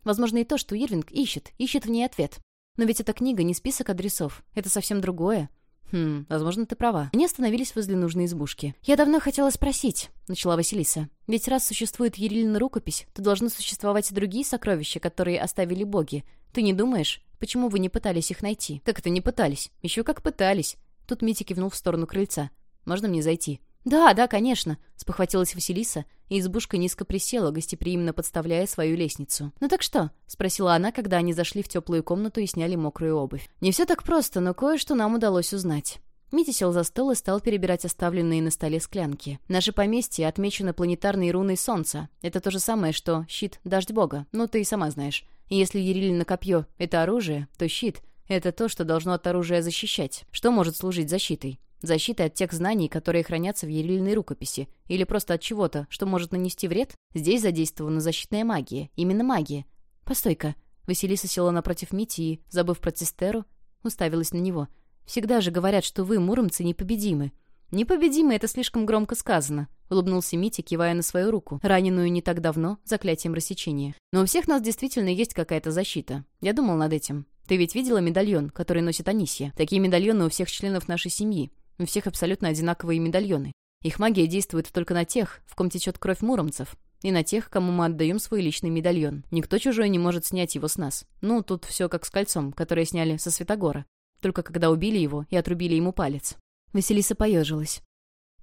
Возможно, и то, что Ирвинг ищет, ищет в ней ответ. Но ведь эта книга не список адресов. Это совсем другое. «Хм, возможно, ты права». Они остановились возле нужной избушки. «Я давно хотела спросить», — начала Василиса. «Ведь раз существует Ерилина рукопись, то должны существовать и другие сокровища, которые оставили боги. Ты не думаешь, почему вы не пытались их найти?» «Как это не пытались? Еще как пытались». Тут Митя кивнул в сторону крыльца. «Можно мне зайти?» «Да, да, конечно», — спохватилась Василиса, и избушка низко присела, гостеприимно подставляя свою лестницу. «Ну так что?» — спросила она, когда они зашли в теплую комнату и сняли мокрую обувь. «Не все так просто, но кое-что нам удалось узнать». Митя сел за стол и стал перебирать оставленные на столе склянки. «Наше поместье отмечено планетарной руной Солнца. Это то же самое, что щит Дождь Бога. Ну, ты и сама знаешь. И если Ерилина копье — это оружие, то щит — это то, что должно от оружия защищать. Что может служить защитой? Защитой от тех знаний, которые хранятся в Ерильной рукописи, или просто от чего-то, что может нанести вред? Здесь задействована защитная магия. Именно магия. Постой-ка. Василиса села напротив Мити и, забыв про цистеру, уставилась на него. «Всегда же говорят, что вы, муромцы, непобедимы». «Непобедимы — это слишком громко сказано», — улыбнулся Митя, кивая на свою руку, раненую не так давно, заклятием рассечения. «Но у всех нас действительно есть какая-то защита. Я думал над этим. Ты ведь видела медальон, который носит Анисия? Такие медальоны у всех членов нашей семьи. У всех абсолютно одинаковые медальоны. Их магия действует только на тех, в ком течет кровь муромцев, и на тех, кому мы отдаем свой личный медальон. Никто чужой не может снять его с нас. Ну, тут все как с кольцом, которое сняли со Святогора. Только когда убили его и отрубили ему палец. Василиса поежилась.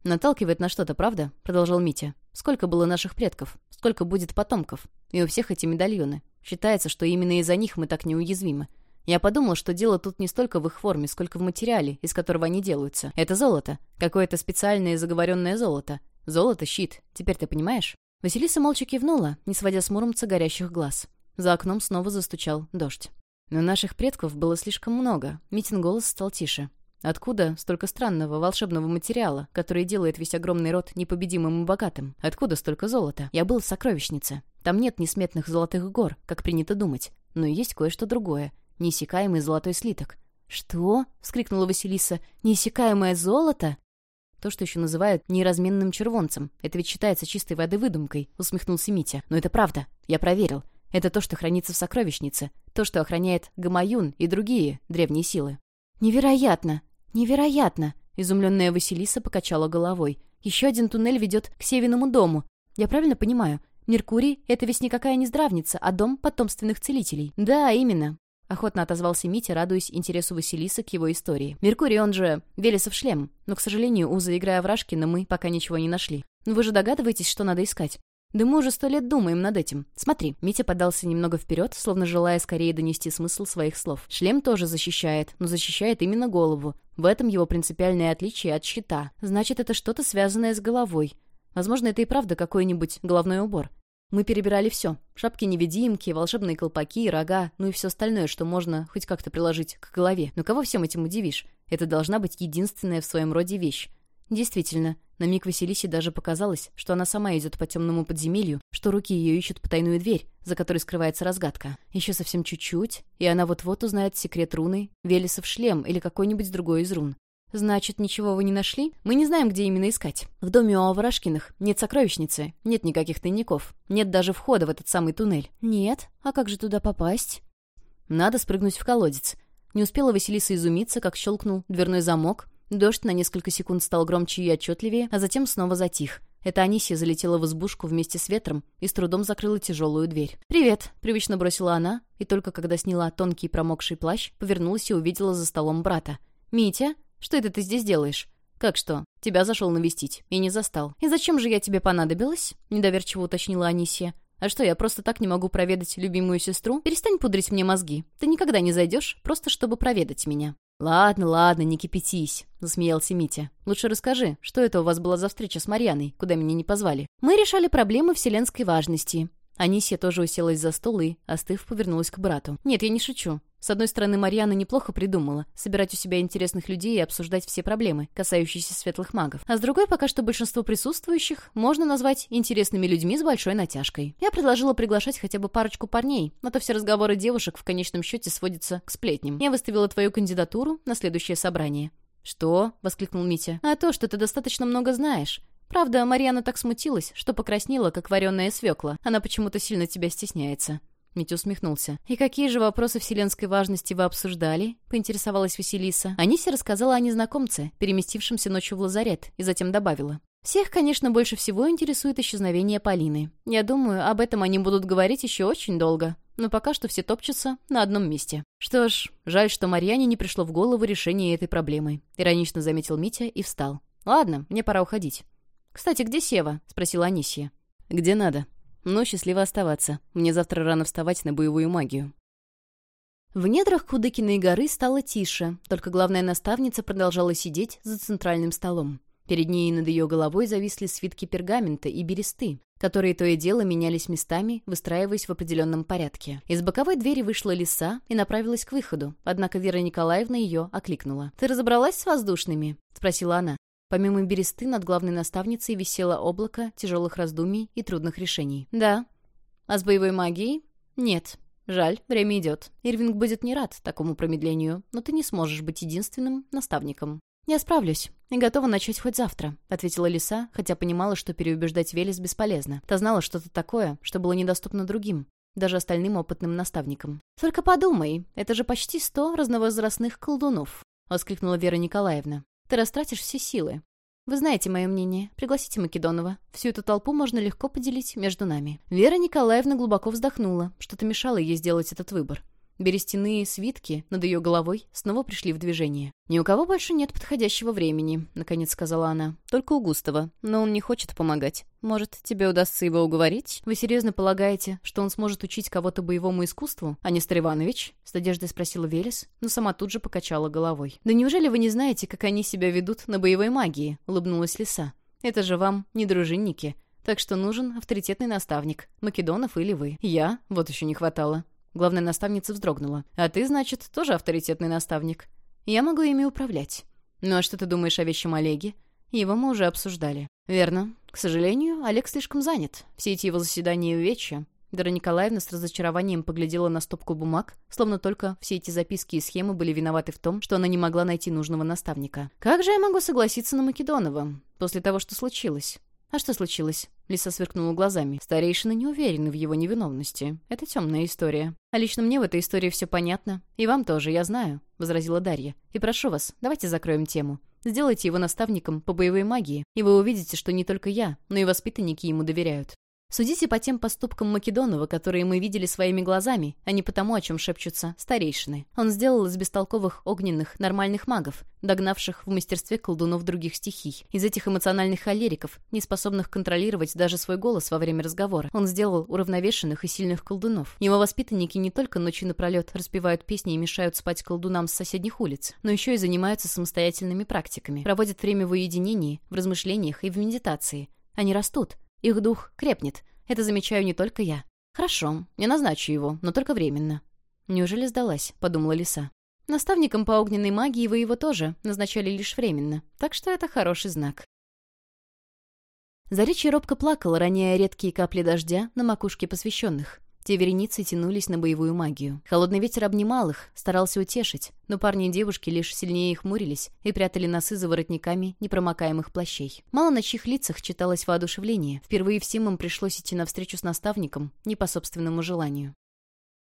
«Наталкивает на что-то, правда?» — продолжал Митя. «Сколько было наших предков? Сколько будет потомков? И у всех эти медальоны. Считается, что именно из-за них мы так неуязвимы. Я подумал, что дело тут не столько в их форме, сколько в материале, из которого они делаются. Это золото. Какое-то специальное заговоренное золото. Золото — щит. Теперь ты понимаешь? Василиса молча кивнула, не сводя с Муромца горящих глаз. За окном снова застучал дождь. Но наших предков было слишком много. Митин голос стал тише. Откуда столько странного волшебного материала, который делает весь огромный род непобедимым и богатым? Откуда столько золота? Я был в сокровищнице. Там нет несметных золотых гор, как принято думать. Но есть кое-что другое неиссякаемый золотой слиток. «Что?» — вскрикнула Василиса. «Неиссякаемое золото?» «То, что еще называют неразменным червонцем. Это ведь считается чистой воды выдумкой», — усмехнулся Митя. «Но это правда. Я проверил. Это то, что хранится в сокровищнице. То, что охраняет Гамаюн и другие древние силы». «Невероятно! Невероятно!» — изумленная Василиса покачала головой. «Еще один туннель ведет к Севиному дому. Я правильно понимаю? Меркурий — это ведь никакая не здравница, а дом потомственных целителей». «Да, именно. Охотно отозвался Митя, радуясь интересу Василисы к его истории. «Меркурий, он же Велесов шлем. Но, к сожалению, Уза, играя в Рашкина, мы пока ничего не нашли. Но вы же догадываетесь, что надо искать?» «Да мы уже сто лет думаем над этим. Смотри». Митя подался немного вперед, словно желая скорее донести смысл своих слов. Шлем тоже защищает, но защищает именно голову. В этом его принципиальное отличие от щита. Значит, это что-то связанное с головой. Возможно, это и правда какой-нибудь головной убор. Мы перебирали все. Шапки-невидимки, волшебные колпаки, рога, ну и все остальное, что можно хоть как-то приложить к голове. Но кого всем этим удивишь? Это должна быть единственная в своем роде вещь. Действительно, на миг Василисе даже показалось, что она сама идет по темному подземелью, что руки ее ищут потайную дверь, за которой скрывается разгадка. Еще совсем чуть-чуть, и она вот-вот узнает секрет руны, Велесов шлем или какой-нибудь другой из рун. «Значит, ничего вы не нашли? Мы не знаем, где именно искать. В доме у Аврашкиных нет сокровищницы, нет никаких тайников, нет даже входа в этот самый туннель». «Нет? А как же туда попасть?» «Надо спрыгнуть в колодец». Не успела Василиса изумиться, как щелкнул дверной замок. Дождь на несколько секунд стал громче и отчетливее, а затем снова затих. Это Анисия залетела в избушку вместе с ветром и с трудом закрыла тяжелую дверь. «Привет», — привычно бросила она, и только когда сняла тонкий промокший плащ, повернулась и увидела за столом брата. «Митя?» Что это ты здесь делаешь?» «Как что? Тебя зашел навестить. И не застал. И зачем же я тебе понадобилась?» Недоверчиво уточнила Анисия. «А что, я просто так не могу проведать любимую сестру? Перестань пудрить мне мозги. Ты никогда не зайдешь, просто чтобы проведать меня». «Ладно, ладно, не кипятись», — засмеялся Митя. «Лучше расскажи, что это у вас была за встреча с Марьяной, куда меня не позвали?» «Мы решали проблемы вселенской важности». Анисия тоже уселась за стол и, остыв, повернулась к брату. «Нет, я не шучу. С одной стороны, Марьяна неплохо придумала собирать у себя интересных людей и обсуждать все проблемы, касающиеся светлых магов. А с другой, пока что большинство присутствующих можно назвать интересными людьми с большой натяжкой. Я предложила приглашать хотя бы парочку парней, а то все разговоры девушек в конечном счете сводятся к сплетням. Я выставила твою кандидатуру на следующее собрание. «Что?» — воскликнул Митя. «А то, что ты достаточно много знаешь. Правда, Марьяна так смутилась, что покраснела, как вареная свекла. Она почему-то сильно тебя стесняется». Митя усмехнулся. «И какие же вопросы вселенской важности вы обсуждали?» — поинтересовалась Василиса. Аниси рассказала о незнакомце, переместившемся ночью в лазарет, и затем добавила. «Всех, конечно, больше всего интересует исчезновение Полины. Я думаю, об этом они будут говорить еще очень долго. Но пока что все топчутся на одном месте. Что ж, жаль, что Марьяне не пришло в голову решение этой проблемы», — иронично заметил Митя и встал. «Ладно, мне пора уходить». «Кстати, где Сева?» — спросила Анисия. «Где надо», но счастливо оставаться. Мне завтра рано вставать на боевую магию. В недрах Кудыкиной горы стало тише, только главная наставница продолжала сидеть за центральным столом. Перед ней и над ее головой зависли свитки пергамента и бересты, которые то и дело менялись местами, выстраиваясь в определенном порядке. Из боковой двери вышла лиса и направилась к выходу, однако Вера Николаевна ее окликнула. «Ты разобралась с воздушными?» — спросила она. Помимо бересты над главной наставницей висело облако тяжелых раздумий и трудных решений. «Да». «А с боевой магией?» «Нет». «Жаль, время идет. Ирвинг будет не рад такому промедлению, но ты не сможешь быть единственным наставником». «Я справлюсь и готова начать хоть завтра», — ответила Лиса, хотя понимала, что переубеждать Велес бесполезно. Та знала что-то такое, что было недоступно другим, даже остальным опытным наставникам. «Только подумай, это же почти сто разновозрастных колдунов», — воскликнула Вера Николаевна. Ты растратишь все силы. Вы знаете мое мнение. Пригласите Македонова. Всю эту толпу можно легко поделить между нами». Вера Николаевна глубоко вздохнула. Что-то мешало ей сделать этот выбор. Берестяные свитки над ее головой снова пришли в движение. «Ни у кого больше нет подходящего времени», — наконец сказала она. «Только у Густава. Но он не хочет помогать. Может, тебе удастся его уговорить? Вы серьезно полагаете, что он сможет учить кого-то боевому искусству, а не Иванович?» — с надеждой спросила Велес, но сама тут же покачала головой. «Да неужели вы не знаете, как они себя ведут на боевой магии?» — улыбнулась Лиса. «Это же вам не дружинники». Так что нужен авторитетный наставник. Македонов или вы. Я? Вот еще не хватало. Главная наставница вздрогнула. «А ты, значит, тоже авторитетный наставник. Я могу ими управлять. Ну а что ты думаешь о вещем Олеге? Его мы уже обсуждали». «Верно. К сожалению, Олег слишком занят. Все эти его заседания и вечи. Дара Николаевна с разочарованием поглядела на стопку бумаг, словно только все эти записки и схемы были виноваты в том, что она не могла найти нужного наставника. «Как же я могу согласиться на Македонова? После того, что случилось? «А что случилось?» Лиса сверкнула глазами. Старейшины не уверены в его невиновности. Это темная история. А лично мне в этой истории все понятно. И вам тоже, я знаю», — возразила Дарья. «И прошу вас, давайте закроем тему. Сделайте его наставником по боевой магии, и вы увидите, что не только я, но и воспитанники ему доверяют. Судите по тем поступкам Македонова, которые мы видели своими глазами, а не по тому, о чем шепчутся старейшины. Он сделал из бестолковых огненных нормальных магов, догнавших в мастерстве колдунов других стихий. Из этих эмоциональных холериков, не способных контролировать даже свой голос во время разговора, он сделал уравновешенных и сильных колдунов. Его воспитанники не только ночью напролет распевают песни и мешают спать колдунам с соседних улиц, но еще и занимаются самостоятельными практиками, проводят время в уединении, в размышлениях и в медитации. Они растут, их дух крепнет. Это замечаю не только я. Хорошо, я назначу его, но только временно. Неужели сдалась, подумала Лиса. Наставником по огненной магии вы его тоже назначали лишь временно, так что это хороший знак. Заречье робко плакала, роняя редкие капли дождя на макушке посвященных. Те вереницы тянулись на боевую магию. Холодный ветер обнимал их, старался утешить, но парни и девушки лишь сильнее хмурились и прятали носы за воротниками непромокаемых плащей. Мало на чьих лицах читалось воодушевление. Впервые всем им пришлось идти навстречу с наставником, не по собственному желанию.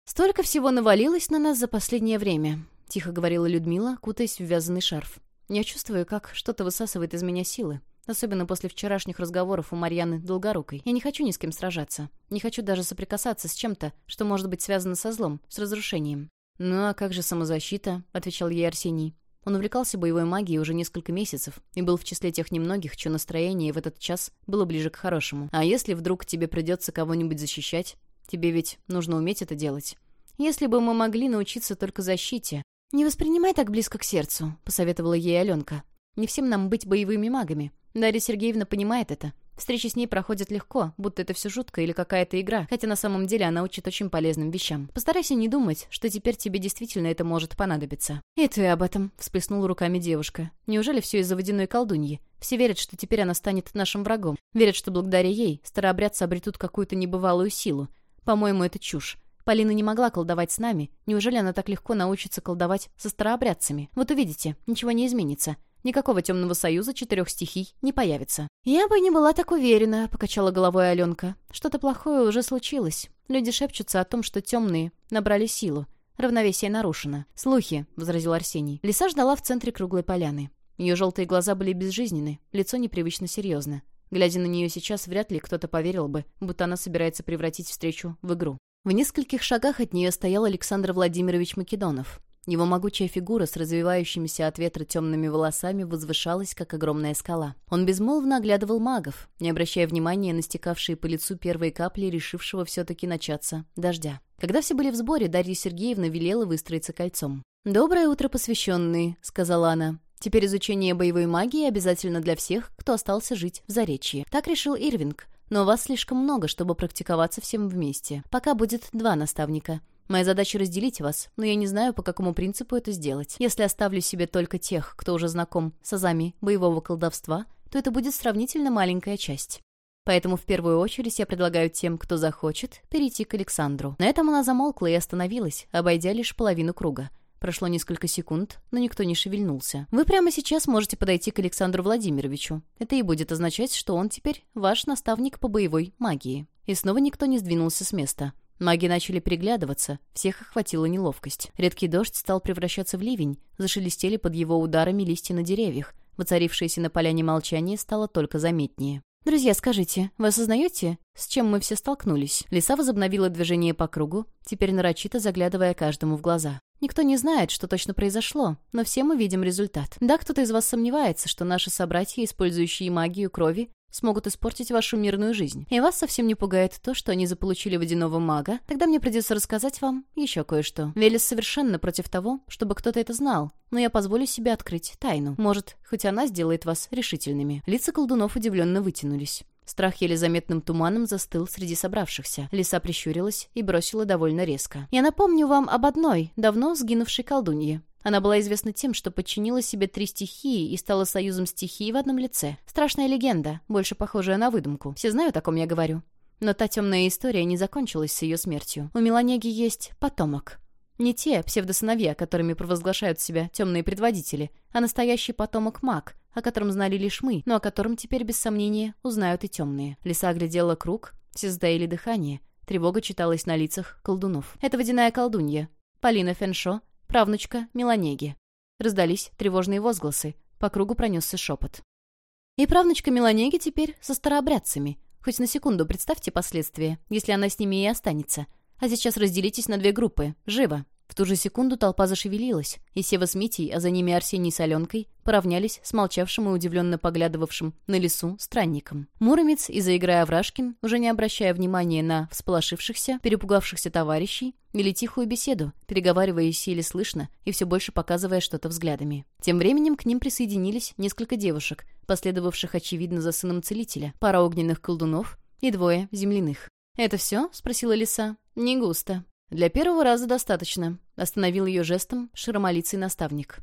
«Столько всего навалилось на нас за последнее время», — тихо говорила Людмила, кутаясь в вязаный шарф. «Я чувствую, как что-то высасывает из меня силы. Особенно после вчерашних разговоров у Марьяны Долгорукой. Я не хочу ни с кем сражаться. Не хочу даже соприкасаться с чем-то, что может быть связано со злом, с разрушением. «Ну а как же самозащита?» — отвечал ей Арсений. Он увлекался боевой магией уже несколько месяцев и был в числе тех немногих, чье настроение в этот час было ближе к хорошему. А если вдруг тебе придется кого-нибудь защищать? Тебе ведь нужно уметь это делать. Если бы мы могли научиться только защите... «Не воспринимай так близко к сердцу», — посоветовала ей Аленка. «Не всем нам быть боевыми магами. Дарья Сергеевна понимает это. Встречи с ней проходят легко, будто это все жутко или какая-то игра, хотя на самом деле она учит очень полезным вещам. Постарайся не думать, что теперь тебе действительно это может понадобиться. «И ты об этом», — всплеснула руками девушка. «Неужели все из-за водяной колдуньи? Все верят, что теперь она станет нашим врагом. Верят, что благодаря ей старообрядцы обретут какую-то небывалую силу. По-моему, это чушь. Полина не могла колдовать с нами. Неужели она так легко научится колдовать со старообрядцами? Вот увидите, ничего не изменится. Никакого темного союза четырех стихий не появится. «Я бы не была так уверена», — покачала головой Аленка. «Что-то плохое уже случилось. Люди шепчутся о том, что темные набрали силу. Равновесие нарушено. «Слухи», — возразил Арсений. Лиса ждала в центре круглой поляны. Ее желтые глаза были безжизненны, лицо непривычно серьезно. Глядя на нее сейчас, вряд ли кто-то поверил бы, будто она собирается превратить встречу в игру. В нескольких шагах от нее стоял Александр Владимирович Македонов. Его могучая фигура с развивающимися от ветра темными волосами возвышалась, как огромная скала. Он безмолвно оглядывал магов, не обращая внимания на стекавшие по лицу первые капли, решившего все-таки начаться дождя. Когда все были в сборе, Дарья Сергеевна велела выстроиться кольцом. «Доброе утро, посвященные», — сказала она. «Теперь изучение боевой магии обязательно для всех, кто остался жить в Заречье». Так решил Ирвинг. Но вас слишком много, чтобы практиковаться всем вместе. Пока будет два наставника. Моя задача разделить вас, но я не знаю, по какому принципу это сделать. Если оставлю себе только тех, кто уже знаком с азами боевого колдовства, то это будет сравнительно маленькая часть. Поэтому в первую очередь я предлагаю тем, кто захочет, перейти к Александру. На этом она замолкла и остановилась, обойдя лишь половину круга. Прошло несколько секунд, но никто не шевельнулся. Вы прямо сейчас можете подойти к Александру Владимировичу. Это и будет означать, что он теперь ваш наставник по боевой магии. И снова никто не сдвинулся с места. Маги начали переглядываться, всех охватила неловкость. Редкий дождь стал превращаться в ливень, зашелестели под его ударами листья на деревьях. Воцарившееся на поляне молчание стало только заметнее. «Друзья, скажите, вы осознаете, с чем мы все столкнулись?» Лиса возобновила движение по кругу, теперь нарочито заглядывая каждому в глаза. Никто не знает, что точно произошло, но все мы видим результат. Да, кто-то из вас сомневается, что наши собратья, использующие магию крови, смогут испортить вашу мирную жизнь. И вас совсем не пугает то, что они заполучили водяного мага, тогда мне придется рассказать вам еще кое-что. Велес совершенно против того, чтобы кто-то это знал, но я позволю себе открыть тайну. Может, хоть она сделает вас решительными. Лица колдунов удивленно вытянулись. Страх еле заметным туманом застыл среди собравшихся. Лиса прищурилась и бросила довольно резко. «Я напомню вам об одной, давно сгинувшей колдунье. Она была известна тем, что подчинила себе три стихии и стала союзом стихий в одном лице. Страшная легенда, больше похожая на выдумку. Все знают, о ком я говорю. Но та темная история не закончилась с ее смертью. У Меланеги есть потомок. Не те псевдосыновья, которыми провозглашают себя темные предводители, а настоящий потомок маг, о котором знали лишь мы, но о котором теперь, без сомнения, узнают и темные. Лиса оглядела круг, все сдаили дыхание. Тревога читалась на лицах колдунов. Это водяная колдунья. Полина Феншо, правнучка Меланеги. Раздались тревожные возгласы. По кругу пронесся шепот. И правнучка Меланеги теперь со старообрядцами. Хоть на секунду представьте последствия, если она с ними и останется. А сейчас разделитесь на две группы. Живо. В ту же секунду толпа зашевелилась, и Сева с Митей, а за ними Арсений с Аленкой, поравнялись с молчавшим и удивленно поглядывавшим на лесу странником. Муромец и заиграя Врашкин, уже не обращая внимания на всполошившихся, перепугавшихся товарищей, вели тихую беседу, переговариваясь еле слышно и все больше показывая что-то взглядами. Тем временем к ним присоединились несколько девушек, последовавших, очевидно, за сыном целителя, пара огненных колдунов и двое земляных. «Это все?» — спросила лиса. «Не густо. «Для первого раза достаточно», — остановил ее жестом широмолицый наставник.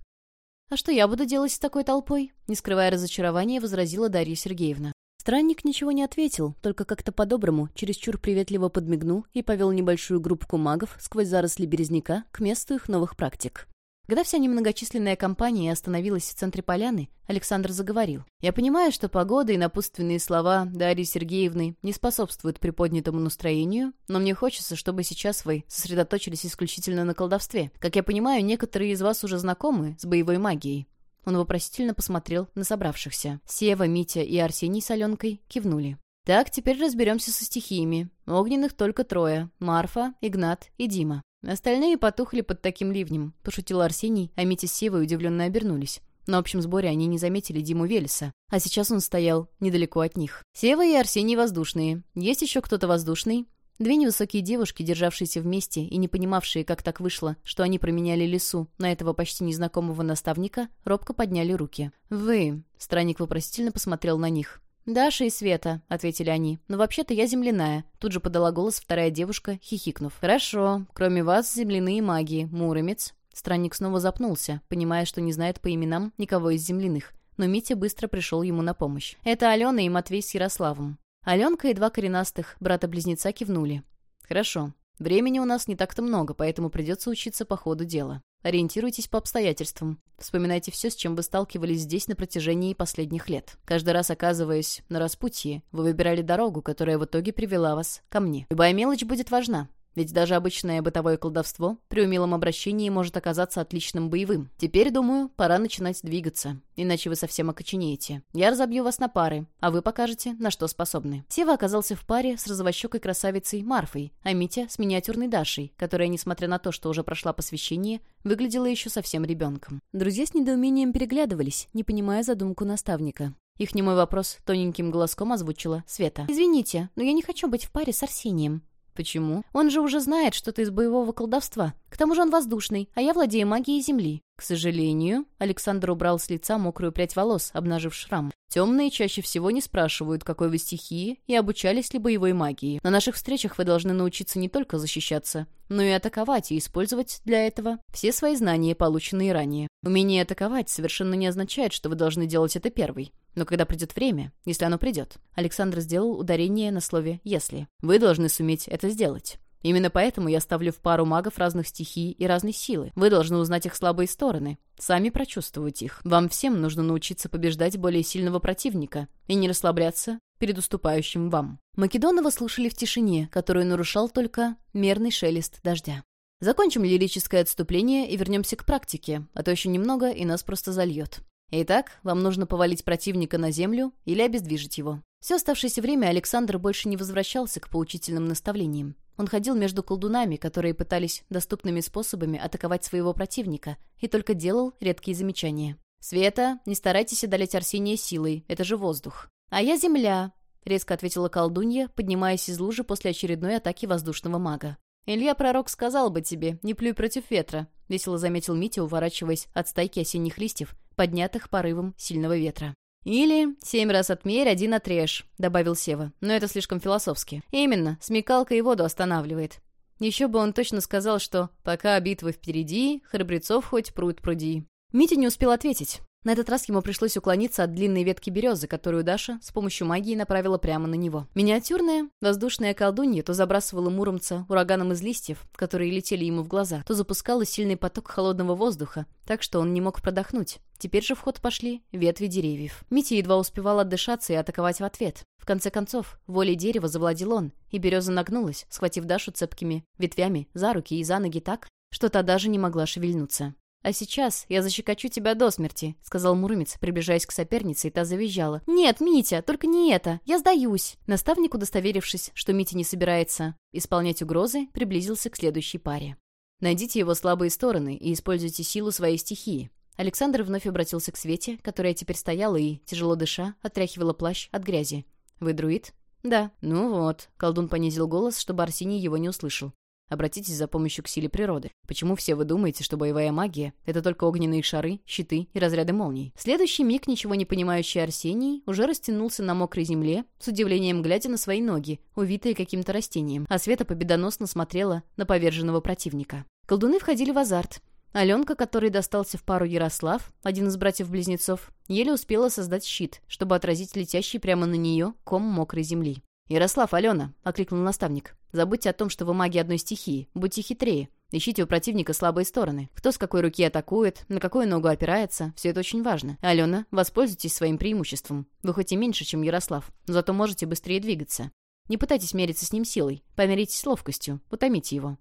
«А что я буду делать с такой толпой?» Не скрывая разочарования, возразила Дарья Сергеевна. Странник ничего не ответил, только как-то по-доброму, чересчур приветливо подмигнул и повел небольшую группку магов сквозь заросли березняка к месту их новых практик. Когда вся немногочисленная компания остановилась в центре поляны, Александр заговорил. «Я понимаю, что погода и напутственные слова Дарьи Сергеевны не способствуют приподнятому настроению, но мне хочется, чтобы сейчас вы сосредоточились исключительно на колдовстве. Как я понимаю, некоторые из вас уже знакомы с боевой магией». Он вопросительно посмотрел на собравшихся. Сева, Митя и Арсений с Аленкой кивнули. «Так, теперь разберемся со стихиями. Огненных только трое. Марфа, Игнат и Дима. Остальные потухли под таким ливнем, пошутил Арсений, а Митя с Севой удивленно обернулись. На общем сборе они не заметили Диму Велеса, а сейчас он стоял недалеко от них. Сева и Арсений воздушные. Есть еще кто-то воздушный? Две невысокие девушки, державшиеся вместе и не понимавшие, как так вышло, что они променяли лесу на этого почти незнакомого наставника, робко подняли руки. «Вы...» — странник вопросительно посмотрел на них. «Даша и Света», — ответили они. «Но вообще-то я земляная», — тут же подала голос вторая девушка, хихикнув. «Хорошо. Кроме вас, земляные маги. Муромец». Странник снова запнулся, понимая, что не знает по именам никого из земляных. Но Митя быстро пришел ему на помощь. «Это Алена и Матвей с Ярославом». Аленка и два коренастых брата-близнеца кивнули. «Хорошо. Времени у нас не так-то много, поэтому придется учиться по ходу дела. ориентируйтесь по обстоятельствам. Вспоминайте все, с чем вы сталкивались здесь на протяжении последних лет. Каждый раз оказываясь на распутье, вы выбирали дорогу, которая в итоге привела вас ко мне. Любая мелочь будет важна. Ведь даже обычное бытовое колдовство при умелом обращении может оказаться отличным боевым. Теперь, думаю, пора начинать двигаться, иначе вы совсем окоченеете. Я разобью вас на пары, а вы покажете, на что способны. Сева оказался в паре с розовощекой красавицей Марфой, а Митя с миниатюрной Дашей, которая, несмотря на то, что уже прошла посвящение, выглядела еще совсем ребенком. Друзья с недоумением переглядывались, не понимая задумку наставника. Их немой вопрос тоненьким голоском озвучила Света. «Извините, но я не хочу быть в паре с Арсением». «Почему? Он же уже знает что-то из боевого колдовства. К тому же он воздушный, а я владею магией Земли». К сожалению, Александр убрал с лица мокрую прядь волос, обнажив шрам. Темные чаще всего не спрашивают, какой вы стихии и обучались ли боевой магии. На наших встречах вы должны научиться не только защищаться, но и атаковать и использовать для этого все свои знания, полученные ранее. Умение атаковать совершенно не означает, что вы должны делать это первый. Но когда придет время, если оно придет, Александр сделал ударение на слове «если». Вы должны суметь это сделать. Именно поэтому я ставлю в пару магов разных стихий и разной силы. Вы должны узнать их слабые стороны, сами прочувствовать их. Вам всем нужно научиться побеждать более сильного противника и не расслабляться перед уступающим вам. Македонова слушали в тишине, которую нарушал только мерный шелест дождя. Закончим лирическое отступление и вернемся к практике, а то еще немного, и нас просто зальет. Итак, вам нужно повалить противника на землю или обездвижить его. Все оставшееся время Александр больше не возвращался к поучительным наставлениям. Он ходил между колдунами, которые пытались доступными способами атаковать своего противника, и только делал редкие замечания. «Света, не старайтесь одолеть Арсения силой, это же воздух». «А я земля», — резко ответила колдунья, поднимаясь из лужи после очередной атаки воздушного мага. «Илья Пророк сказал бы тебе, не плюй против ветра», — весело заметил Митя, уворачиваясь от стайки осенних листьев, поднятых порывом сильного ветра. «Или семь раз отмерь, один отрежь», — добавил Сева. «Но это слишком философски». «Именно, смекалка и воду останавливает». Еще бы он точно сказал, что «пока битвы впереди, храбрецов хоть пруд пруди». Митя не успел ответить. На этот раз ему пришлось уклониться от длинной ветки березы, которую Даша с помощью магии направила прямо на него. Миниатюрная, воздушная колдунья то забрасывала Муромца ураганом из листьев, которые летели ему в глаза, то запускала сильный поток холодного воздуха, так что он не мог продохнуть. Теперь же в ход пошли ветви деревьев. Митя едва успевал отдышаться и атаковать в ответ. В конце концов, волей дерева завладел он, и береза нагнулась, схватив Дашу цепкими ветвями за руки и за ноги так, что та даже не могла шевельнуться. «А сейчас я защекочу тебя до смерти», — сказал Муромец, приближаясь к сопернице, и та завизжала. «Нет, Митя, только не это. Я сдаюсь». Наставник, удостоверившись, что Митя не собирается исполнять угрозы, приблизился к следующей паре. «Найдите его слабые стороны и используйте силу своей стихии». Александр вновь обратился к Свете, которая теперь стояла и, тяжело дыша, отряхивала плащ от грязи. «Вы друид?» «Да». «Ну вот», — колдун понизил голос, чтобы Арсений его не услышал. Обратитесь за помощью к силе природы. Почему все вы думаете, что боевая магия — это только огненные шары, щиты и разряды молний? Следующий миг ничего не понимающий Арсений уже растянулся на мокрой земле, с удивлением глядя на свои ноги, увитые каким-то растением, а Света победоносно смотрела на поверженного противника. Колдуны входили в азарт. Аленка, который достался в пару Ярослав, один из братьев-близнецов, еле успела создать щит, чтобы отразить летящий прямо на нее ком мокрой земли. «Ярослав, Алена!» — окликнул наставник. «Забудьте о том, что вы маги одной стихии. Будьте хитрее. Ищите у противника слабые стороны. Кто с какой руки атакует, на какую ногу опирается, все это очень важно. Алена, воспользуйтесь своим преимуществом. Вы хоть и меньше, чем Ярослав, но зато можете быстрее двигаться. Не пытайтесь мериться с ним силой, померитесь ловкостью, утомите его».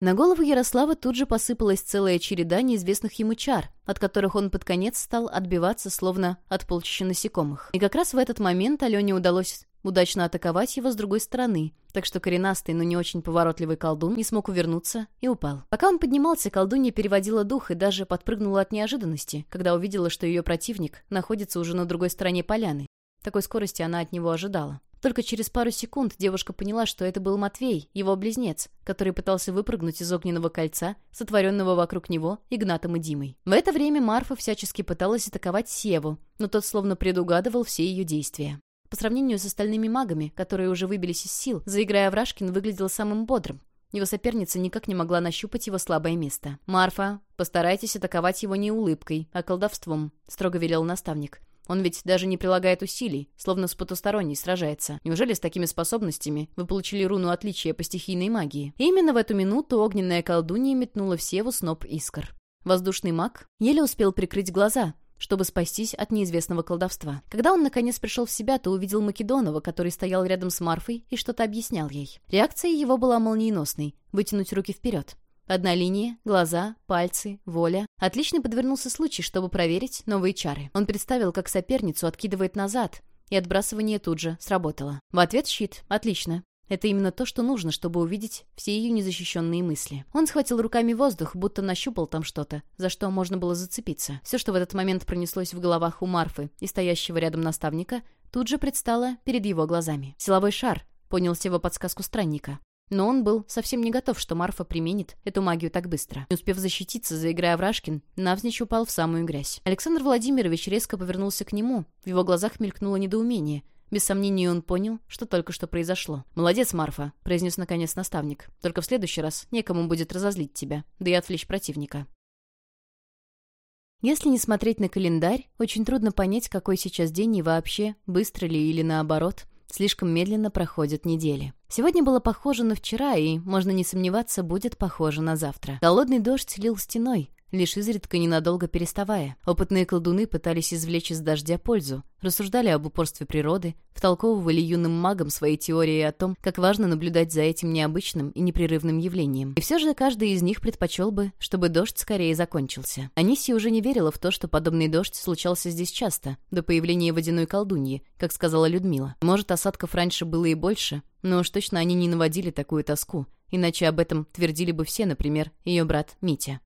На голову Ярослава тут же посыпалась целая череда неизвестных ему чар, от которых он под конец стал отбиваться, словно от полчища насекомых. И как раз в этот момент Алене удалось удачно атаковать его с другой стороны, так что коренастый, но не очень поворотливый колдун не смог увернуться и упал. Пока он поднимался, колдунья переводила дух и даже подпрыгнула от неожиданности, когда увидела, что ее противник находится уже на другой стороне поляны. Такой скорости она от него ожидала. Только через пару секунд девушка поняла, что это был Матвей, его близнец, который пытался выпрыгнуть из огненного кольца, сотворенного вокруг него Игнатом и Димой. В это время Марфа всячески пыталась атаковать Севу, но тот словно предугадывал все ее действия. По сравнению с остальными магами, которые уже выбились из сил, заиграя Врашкин выглядел самым бодрым. Его соперница никак не могла нащупать его слабое место. «Марфа, постарайтесь атаковать его не улыбкой, а колдовством», — строго велел наставник. «Он ведь даже не прилагает усилий, словно с потусторонней сражается. Неужели с такими способностями вы получили руну отличия по стихийной магии?» И именно в эту минуту огненная колдунья метнула в Севу сноп искр. Воздушный маг еле успел прикрыть глаза, чтобы спастись от неизвестного колдовства. Когда он наконец пришел в себя, то увидел Македонова, который стоял рядом с Марфой и что-то объяснял ей. Реакция его была молниеносной — вытянуть руки вперед. Одна линия, глаза, пальцы, воля. Отлично подвернулся случай, чтобы проверить новые чары. Он представил, как соперницу откидывает назад, и отбрасывание тут же сработало. В ответ щит. Отлично. Это именно то, что нужно, чтобы увидеть все ее незащищенные мысли. Он схватил руками воздух, будто нащупал там что-то, за что можно было зацепиться. Все, что в этот момент пронеслось в головах у Марфы и стоящего рядом наставника, тут же предстало перед его глазами. «Силовой шар», — понял Сева подсказку странника. Но он был совсем не готов, что Марфа применит эту магию так быстро. Не успев защититься, заиграя Врашкин, навзничь упал в самую грязь. Александр Владимирович резко повернулся к нему. В его глазах мелькнуло недоумение. Без сомнения он понял, что только что произошло. «Молодец, Марфа», — произнес наконец наставник. «Только в следующий раз некому будет разозлить тебя, да и отвлечь противника». Если не смотреть на календарь, очень трудно понять, какой сейчас день и вообще, быстро ли или наоборот — Слишком медленно проходят недели. Сегодня было похоже на вчера, и, можно не сомневаться, будет похоже на завтра. Холодный дождь лил стеной, лишь изредка ненадолго переставая. Опытные колдуны пытались извлечь из дождя пользу, рассуждали об упорстве природы, втолковывали юным магам свои теории о том, как важно наблюдать за этим необычным и непрерывным явлением. И все же каждый из них предпочел бы, чтобы дождь скорее закончился. Анисия уже не верила в то, что подобный дождь случался здесь часто, до появления водяной колдуньи, как сказала Людмила. Может, осадков раньше было и больше, но уж точно они не наводили такую тоску, иначе об этом твердили бы все, например, ее брат Митя.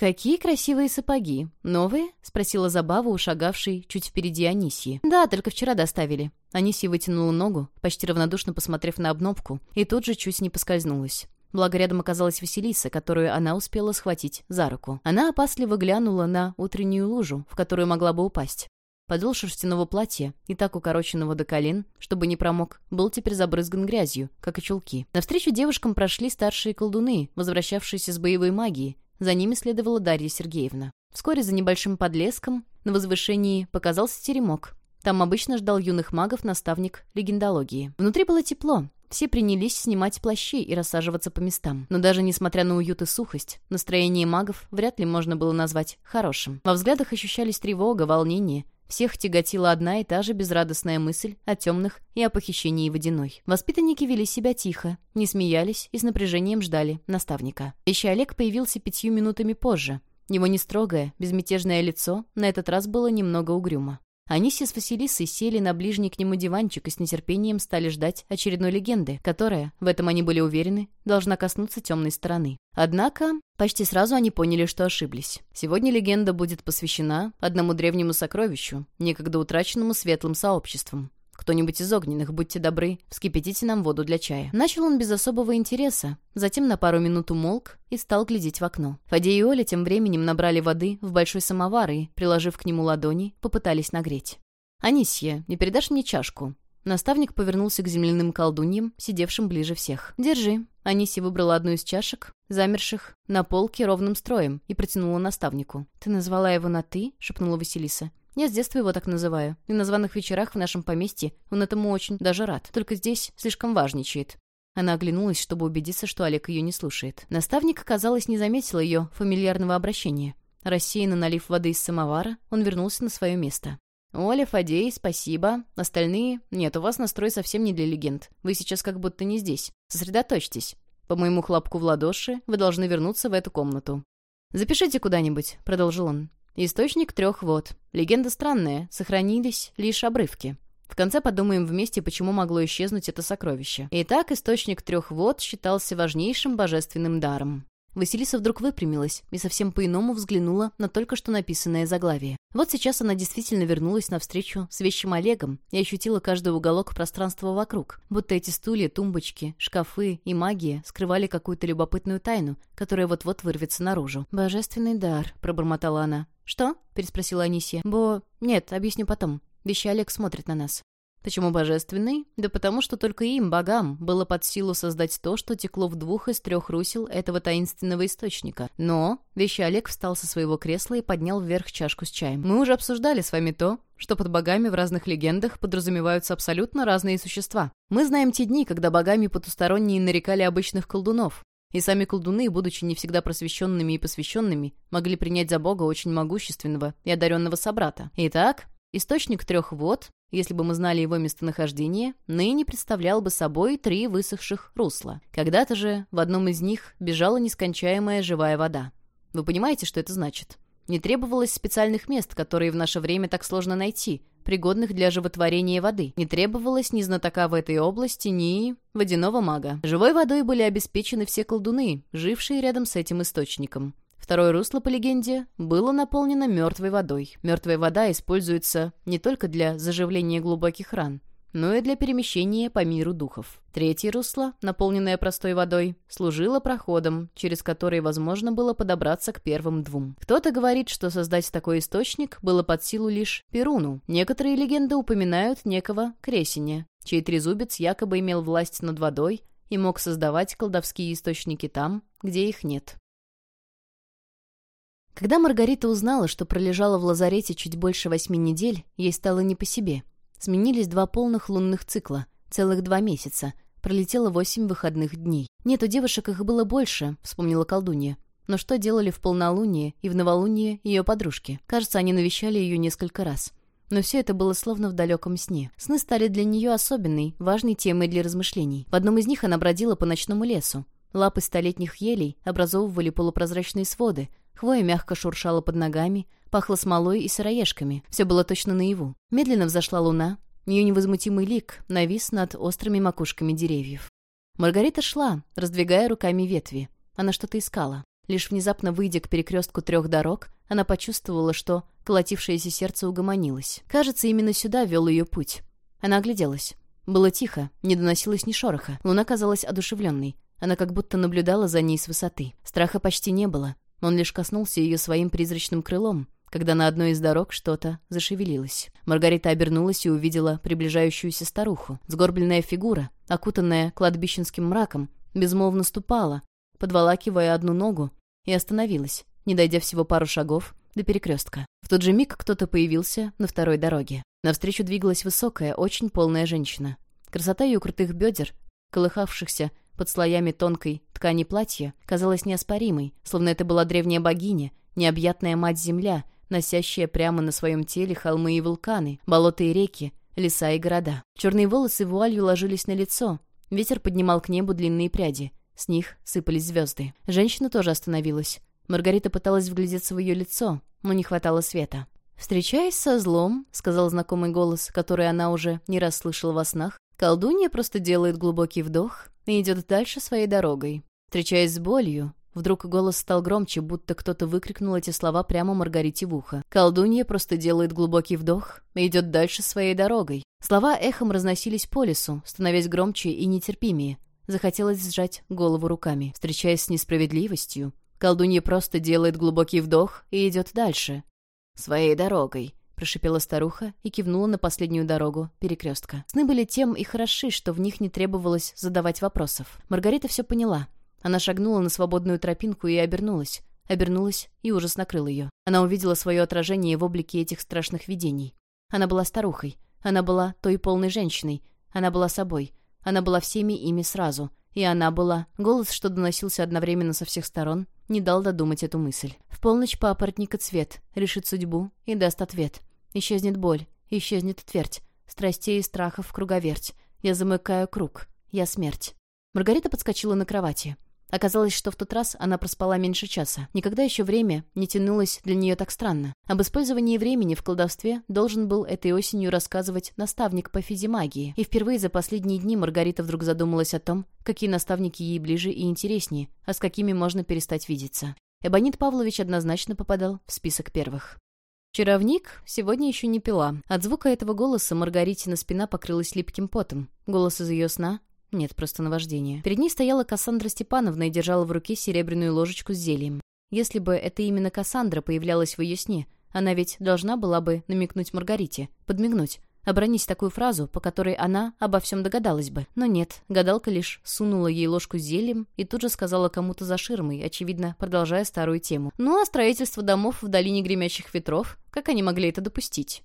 «Какие красивые сапоги! Новые?» — спросила Забава, ушагавший чуть впереди Анисьи. «Да, только вчера доставили». Анисья вытянула ногу, почти равнодушно посмотрев на обновку, и тут же чуть не поскользнулась. Благо рядом оказалась Василиса, которую она успела схватить за руку. Она опасливо глянула на утреннюю лужу, в которую могла бы упасть. Подол шерстяного платья, и так укороченного до колен, чтобы не промок, был теперь забрызган грязью, как и чулки. Навстречу девушкам прошли старшие колдуны, возвращавшиеся с боевой магии, за ними следовала Дарья Сергеевна. Вскоре за небольшим подлеском на возвышении показался теремок. Там обычно ждал юных магов наставник легендологии. Внутри было тепло. Все принялись снимать плащи и рассаживаться по местам. Но даже несмотря на уют и сухость, настроение магов вряд ли можно было назвать хорошим. Во взглядах ощущались тревога, волнение, всех тяготила одна и та же безрадостная мысль о темных и о похищении водяной. Воспитанники вели себя тихо, не смеялись и с напряжением ждали наставника. Еще Олег появился пятью минутами позже. Его нестрогое, безмятежное лицо на этот раз было немного угрюмо. Анисия с Василисой сели на ближний к нему диванчик и с нетерпением стали ждать очередной легенды, которая, в этом они были уверены, должна коснуться темной стороны. Однако, почти сразу они поняли, что ошиблись. Сегодня легенда будет посвящена одному древнему сокровищу, некогда утраченному светлым сообществом. Кто-нибудь из огненных, будьте добры, вскипятите нам воду для чая». Начал он без особого интереса, затем на пару минут умолк и стал глядеть в окно. Фадей и Оля тем временем набрали воды в большой самовар и, приложив к нему ладони, попытались нагреть. «Анисья, не передашь мне чашку?» Наставник повернулся к земляным колдуньям, сидевшим ближе всех. «Держи». Анисия выбрала одну из чашек, замерших на полке ровным строем, и протянула наставнику. «Ты назвала его на «ты»?» — шепнула Василиса. Я с детства его так называю. И на званых вечерах в нашем поместье он этому очень даже рад. Только здесь слишком важничает. Она оглянулась, чтобы убедиться, что Олег ее не слушает. Наставник, казалось, не заметил ее фамильярного обращения. Рассеянно налив воды из самовара, он вернулся на свое место. «Оля, Фадей, спасибо. Остальные? Нет, у вас настрой совсем не для легенд. Вы сейчас как будто не здесь. Сосредоточьтесь. По моему хлопку в ладоши вы должны вернуться в эту комнату». «Запишите куда-нибудь», — продолжил он. Источник трех вод. Легенда странная, сохранились лишь обрывки. В конце подумаем вместе, почему могло исчезнуть это сокровище. Итак, источник трех вод считался важнейшим божественным даром. Василиса вдруг выпрямилась и совсем по-иному взглянула на только что написанное заглавие. Вот сейчас она действительно вернулась навстречу с вещим Олегом и ощутила каждый уголок пространства вокруг, будто эти стулья, тумбочки, шкафы и магия скрывали какую-то любопытную тайну, которая вот-вот вырвется наружу. «Божественный дар», — пробормотала она. «Что?» — переспросила Анисия. «Бо... Нет, объясню потом. Вещи Олег смотрит на нас». Почему божественный? Да потому что только им, богам, было под силу создать то, что текло в двух из трех русел этого таинственного источника. Но... Вещи Олег встал со своего кресла и поднял вверх чашку с чаем. Мы уже обсуждали с вами то, что под богами в разных легендах подразумеваются абсолютно разные существа. Мы знаем те дни, когда богами потусторонние нарекали обычных колдунов. И сами колдуны, будучи не всегда просвещенными и посвященными, могли принять за бога очень могущественного и одаренного собрата. Итак, источник трех вод, если бы мы знали его местонахождение, ныне представлял бы собой три высохших русла. Когда-то же в одном из них бежала нескончаемая живая вода. Вы понимаете, что это значит? Не требовалось специальных мест, которые в наше время так сложно найти, пригодных для животворения воды. Не требовалось ни знатока в этой области, ни водяного мага. Живой водой были обеспечены все колдуны, жившие рядом с этим источником. Второе русло, по легенде, было наполнено мертвой водой. Мертвая вода используется не только для заживления глубоких ран, но и для перемещения по миру духов. Третье русло, наполненное простой водой, служило проходом, через который возможно было подобраться к первым двум. Кто-то говорит, что создать такой источник было под силу лишь Перуну. Некоторые легенды упоминают некого Кресиня, чей трезубец якобы имел власть над водой и мог создавать колдовские источники там, где их нет. Когда Маргарита узнала, что пролежала в лазарете чуть больше восьми недель, ей стало не по себе — Сменились два полных лунных цикла, целых два месяца. Пролетело восемь выходных дней. Нет, у девушек их было больше, вспомнила колдунья. Но что делали в полнолуние и в новолуние ее подружки? Кажется, они навещали ее несколько раз. Но все это было словно в далеком сне. Сны стали для нее особенной, важной темой для размышлений. В одном из них она бродила по ночному лесу. Лапы столетних елей образовывали полупрозрачные своды, хвоя мягко шуршала под ногами, Пахло смолой и сыроежками. Все было точно наяву. Медленно взошла луна. Ее невозмутимый лик навис над острыми макушками деревьев. Маргарита шла, раздвигая руками ветви. Она что-то искала. Лишь внезапно выйдя к перекрестку трех дорог, она почувствовала, что колотившееся сердце угомонилось. Кажется, именно сюда вел ее путь. Она огляделась. Было тихо, не доносилось ни шороха. Луна казалась одушевленной. Она как будто наблюдала за ней с высоты. Страха почти не было. Он лишь коснулся ее своим призрачным крылом, когда на одной из дорог что-то зашевелилось. Маргарита обернулась и увидела приближающуюся старуху. Сгорбленная фигура, окутанная кладбищенским мраком, безмолвно ступала, подволакивая одну ногу, и остановилась, не дойдя всего пару шагов до перекрестка. В тот же миг кто-то появился на второй дороге. Навстречу двигалась высокая, очень полная женщина. Красота ее крутых бедер, колыхавшихся под слоями тонкой ткани платья, казалась неоспоримой, словно это была древняя богиня, необъятная мать-земля, носящая прямо на своем теле холмы и вулканы, болота и реки, леса и города. Черные волосы вуалью ложились на лицо. Ветер поднимал к небу длинные пряди. С них сыпались звезды. Женщина тоже остановилась. Маргарита пыталась вглядеться в ее лицо, но не хватало света. «Встречаясь со злом», — сказал знакомый голос, который она уже не раз слышала во снах, колдунья просто делает глубокий вдох и идет дальше своей дорогой. Встречаясь с болью, Вдруг голос стал громче, будто кто-то выкрикнул эти слова прямо Маргарите в ухо. Колдунья просто делает глубокий вдох и идет дальше своей дорогой. Слова эхом разносились по лесу, становясь громче и нетерпимее. Захотелось сжать голову руками, встречаясь с несправедливостью. Колдунья просто делает глубокий вдох и идет дальше. «Своей дорогой», — прошипела старуха и кивнула на последнюю дорогу перекрестка. Сны были тем и хороши, что в них не требовалось задавать вопросов. Маргарита все поняла — она шагнула на свободную тропинку и обернулась. Обернулась, и ужас накрыл ее. Она увидела свое отражение в облике этих страшных видений. Она была старухой. Она была той полной женщиной. Она была собой. Она была всеми ими сразу. И она была... Голос, что доносился одновременно со всех сторон, не дал додумать эту мысль. В полночь папоротника цвет, решит судьбу и даст ответ. Исчезнет боль, исчезнет твердь, страстей и страхов круговерть. Я замыкаю круг. Я смерть. Маргарита подскочила на кровати. Оказалось, что в тот раз она проспала меньше часа. Никогда еще время не тянулось для нее так странно. Об использовании времени в колдовстве должен был этой осенью рассказывать наставник по физимагии. И впервые за последние дни Маргарита вдруг задумалась о том, какие наставники ей ближе и интереснее, а с какими можно перестать видеться. Эбонит Павлович однозначно попадал в список первых. Чаровник сегодня еще не пила. От звука этого голоса Маргаритина спина покрылась липким потом. Голос из ее сна нет, просто наваждение. Перед ней стояла Кассандра Степановна и держала в руке серебряную ложечку с зельем. Если бы это именно Кассандра появлялась в ее сне, она ведь должна была бы намекнуть Маргарите, подмигнуть, обронить такую фразу, по которой она обо всем догадалась бы. Но нет, гадалка лишь сунула ей ложку с зельем и тут же сказала кому-то за ширмой, очевидно, продолжая старую тему. Ну а строительство домов в долине гремящих ветров, как они могли это допустить?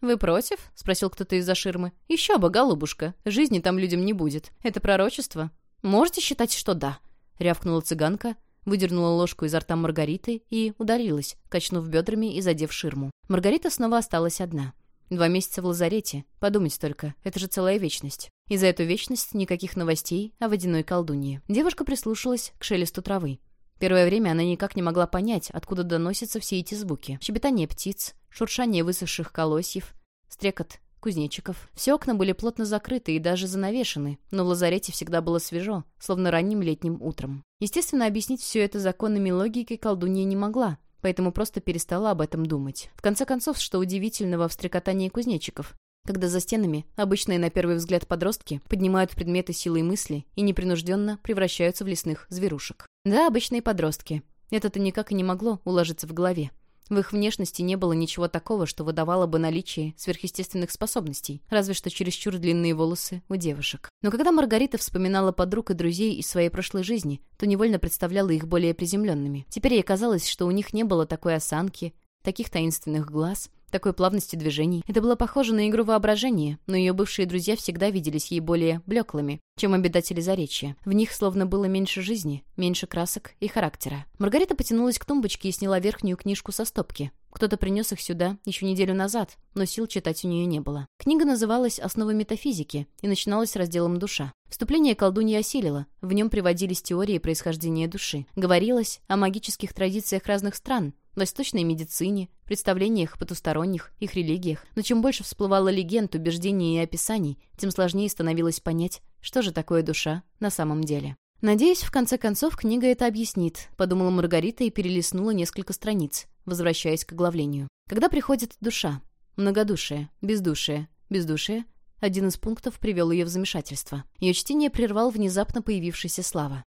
«Вы против?» — спросил кто-то из-за ширмы. «Еще бы, голубушка. Жизни там людям не будет. Это пророчество?» «Можете считать, что да». рявкнула цыганка, выдернула ложку изо рта Маргариты и удалилась, качнув бедрами и задев ширму. Маргарита снова осталась одна. Два месяца в лазарете. Подумать только, это же целая вечность. И за эту вечность никаких новостей о водяной колдунье. Девушка прислушалась к шелесту травы. Первое время она никак не могла понять, откуда доносятся все эти звуки. Щебетание птиц, шуршание высохших колосьев, стрекот кузнечиков. Все окна были плотно закрыты и даже занавешены, но в лазарете всегда было свежо, словно ранним летним утром. Естественно, объяснить все это законами логики колдунья не могла, поэтому просто перестала об этом думать. В конце концов, что удивительного в стрекотании кузнечиков, когда за стенами обычные на первый взгляд подростки поднимают предметы силой мысли и непринужденно превращаются в лесных зверушек. Да, обычные подростки. Это-то никак и не могло уложиться в голове. В их внешности не было ничего такого, что выдавало бы наличие сверхъестественных способностей, разве что чересчур длинные волосы у девушек. Но когда Маргарита вспоминала подруг и друзей из своей прошлой жизни, то невольно представляла их более приземленными. Теперь ей казалось, что у них не было такой осанки, таких таинственных глаз, такой плавности движений. Это было похоже на игру воображения, но ее бывшие друзья всегда виделись ей более блеклыми, чем обитатели Заречья. В них словно было меньше жизни, меньше красок и характера. Маргарита потянулась к тумбочке и сняла верхнюю книжку со стопки. Кто-то принес их сюда еще неделю назад, но сил читать у нее не было. Книга называлась «Основы метафизики» и начиналась разделом «Душа». Вступление колдуньи осилило, в нем приводились теории происхождения души. Говорилось о магических традициях разных стран, восточной медицине, представлениях потусторонних, их религиях. Но чем больше всплывало легенд, убеждений и описаний, тем сложнее становилось понять, что же такое душа на самом деле. «Надеюсь, в конце концов, книга это объяснит», — подумала Маргарита и перелистнула несколько страниц, возвращаясь к оглавлению. «Когда приходит душа? Многодушие, бездушие, бездушие?» Один из пунктов привел ее в замешательство. Ее чтение прервал внезапно появившийся Слава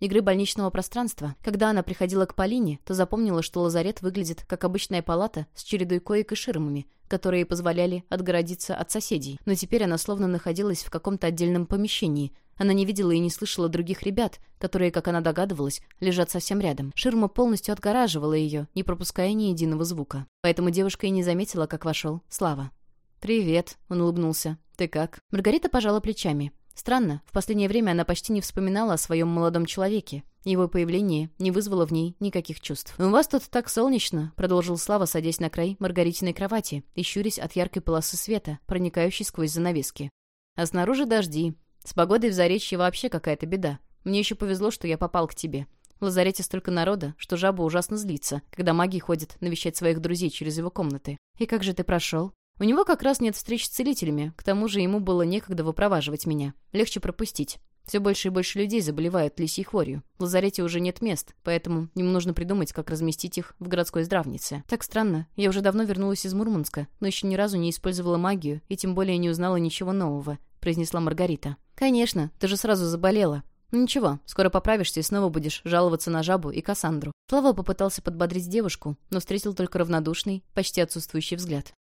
игры больничного пространства. Когда она приходила к Полине, то запомнила, что лазарет выглядит как обычная палата с чередой коек и ширмами, которые позволяли отгородиться от соседей. Но теперь она словно находилась в каком-то отдельном помещении. Она не видела и не слышала других ребят, которые, как она догадывалась, лежат совсем рядом. Ширма полностью отгораживала ее, не пропуская ни единого звука. Поэтому девушка и не заметила, как вошел Слава. «Привет», — он улыбнулся. «Ты как?» Маргарита пожала плечами. Странно, в последнее время она почти не вспоминала о своем молодом человеке. Его появление не вызвало в ней никаких чувств. «У вас тут так солнечно», — продолжил Слава, садясь на край Маргаритиной кровати и щурясь от яркой полосы света, проникающей сквозь занавески. «А снаружи дожди. С погодой в Заречье вообще какая-то беда. Мне еще повезло, что я попал к тебе. В лазарете столько народа, что жаба ужасно злится, когда маги ходят навещать своих друзей через его комнаты. И как же ты прошел?» У него как раз нет встреч с целителями, к тому же ему было некогда выпроваживать меня. Легче пропустить. Все больше и больше людей заболевают лисьей хворью. В лазарете уже нет мест, поэтому ему нужно придумать, как разместить их в городской здравнице. Так странно. Я уже давно вернулась из Мурманска, но еще ни разу не использовала магию и тем более не узнала ничего нового», — произнесла Маргарита. «Конечно, ты же сразу заболела. Ну ничего, скоро поправишься и снова будешь жаловаться на жабу и Кассандру». Слава попытался подбодрить девушку, но встретил только равнодушный, почти отсутствующий взгляд.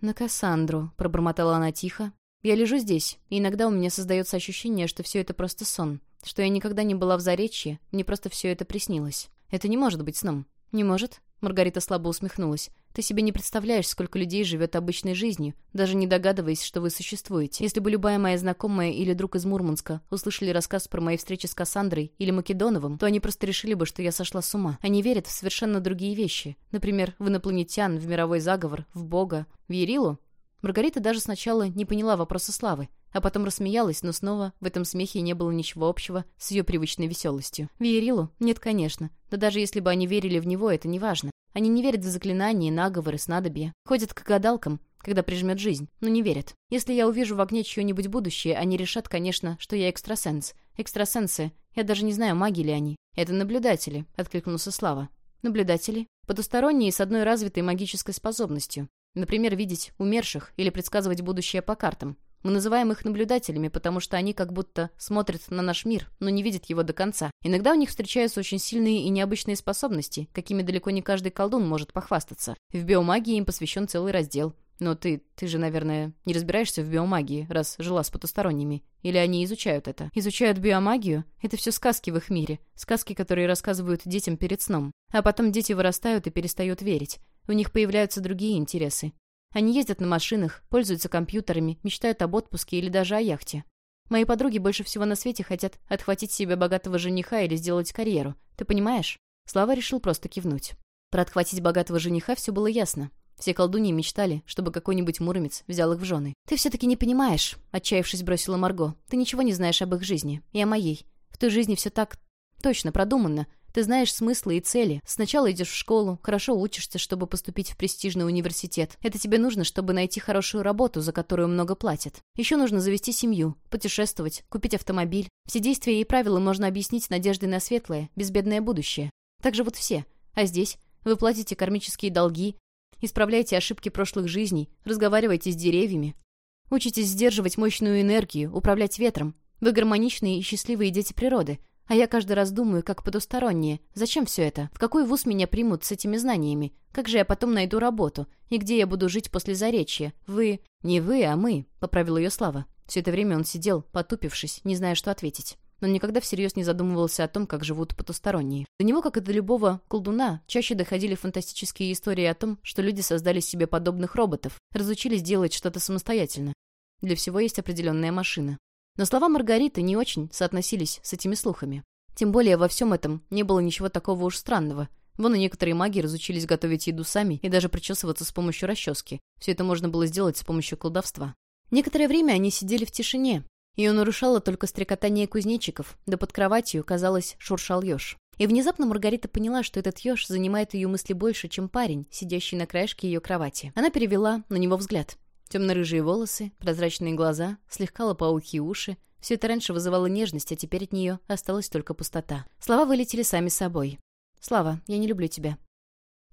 «На Кассандру», — пробормотала она тихо. «Я лежу здесь, и иногда у меня создается ощущение, что все это просто сон, что я никогда не была в Заречье, мне просто все это приснилось. Это не может быть сном». «Не может?» Маргарита слабо усмехнулась. «Ты себе не представляешь, сколько людей живет обычной жизнью, даже не догадываясь, что вы существуете. Если бы любая моя знакомая или друг из Мурманска услышали рассказ про мои встречи с Кассандрой или Македоновым, то они просто решили бы, что я сошла с ума. Они верят в совершенно другие вещи. Например, в инопланетян, в мировой заговор, в Бога. В Ерилу? Маргарита даже сначала не поняла вопроса Славы, а потом рассмеялась, но снова в этом смехе не было ничего общего с ее привычной веселостью. В Ерилу? Нет, конечно. Да даже если бы они верили в него, это не важно. Они не верят в заклинания, наговоры, снадобья. Ходят к гадалкам, когда прижмет жизнь, но не верят. Если я увижу в огне чье-нибудь будущее, они решат, конечно, что я экстрасенс. Экстрасенсы, я даже не знаю, маги ли они. Это наблюдатели, откликнулся Слава. Наблюдатели? Потусторонние с одной развитой магической способностью. Например, видеть умерших или предсказывать будущее по картам. Мы называем их наблюдателями, потому что они как будто смотрят на наш мир, но не видят его до конца. Иногда у них встречаются очень сильные и необычные способности, какими далеко не каждый колдун может похвастаться. В биомагии им посвящен целый раздел. Но ты, ты же, наверное, не разбираешься в биомагии, раз жила с потусторонними. Или они изучают это? Изучают биомагию? Это все сказки в их мире. Сказки, которые рассказывают детям перед сном. А потом дети вырастают и перестают верить. У них появляются другие интересы. Они ездят на машинах, пользуются компьютерами, мечтают об отпуске или даже о яхте. Мои подруги больше всего на свете хотят отхватить себе богатого жениха или сделать карьеру. Ты понимаешь?» Слава решил просто кивнуть. Про отхватить богатого жениха все было ясно. Все колдуньи мечтали, чтобы какой-нибудь муромец взял их в жены. «Ты все-таки не понимаешь», — отчаявшись, бросила Марго. «Ты ничего не знаешь об их жизни. И о моей. В той жизни все так... точно, продуманно. Ты знаешь смыслы и цели. Сначала идешь в школу, хорошо учишься, чтобы поступить в престижный университет. Это тебе нужно, чтобы найти хорошую работу, за которую много платят. Еще нужно завести семью, путешествовать, купить автомобиль. Все действия и правила можно объяснить надеждой на светлое, безбедное будущее. Так живут все. А здесь вы платите кармические долги, исправляете ошибки прошлых жизней, разговариваете с деревьями. Учитесь сдерживать мощную энергию, управлять ветром. Вы гармоничные и счастливые дети природы, а я каждый раз думаю, как потусторонние. Зачем все это? В какой вуз меня примут с этими знаниями? Как же я потом найду работу? И где я буду жить после заречья? Вы... Не вы, а мы, — поправил ее Слава. Все это время он сидел, потупившись, не зная, что ответить. Он никогда всерьез не задумывался о том, как живут потусторонние. До него, как и до любого колдуна, чаще доходили фантастические истории о том, что люди создали себе подобных роботов, разучились делать что-то самостоятельно. Для всего есть определенная машина. Но слова Маргариты не очень соотносились с этими слухами. Тем более во всем этом не было ничего такого уж странного. Вон и некоторые маги разучились готовить еду сами и даже причесываться с помощью расчески. Все это можно было сделать с помощью колдовства. Некоторое время они сидели в тишине. Ее нарушало только стрекотание кузнечиков, да под кроватью, казалось, шуршал еж. И внезапно Маргарита поняла, что этот еж занимает ее мысли больше, чем парень, сидящий на краешке ее кровати. Она перевела на него взгляд. Темно-рыжие волосы, прозрачные глаза, слегка лопоухие уши. Все это раньше вызывало нежность, а теперь от нее осталась только пустота. Слова вылетели сами собой. «Слава, я не люблю тебя».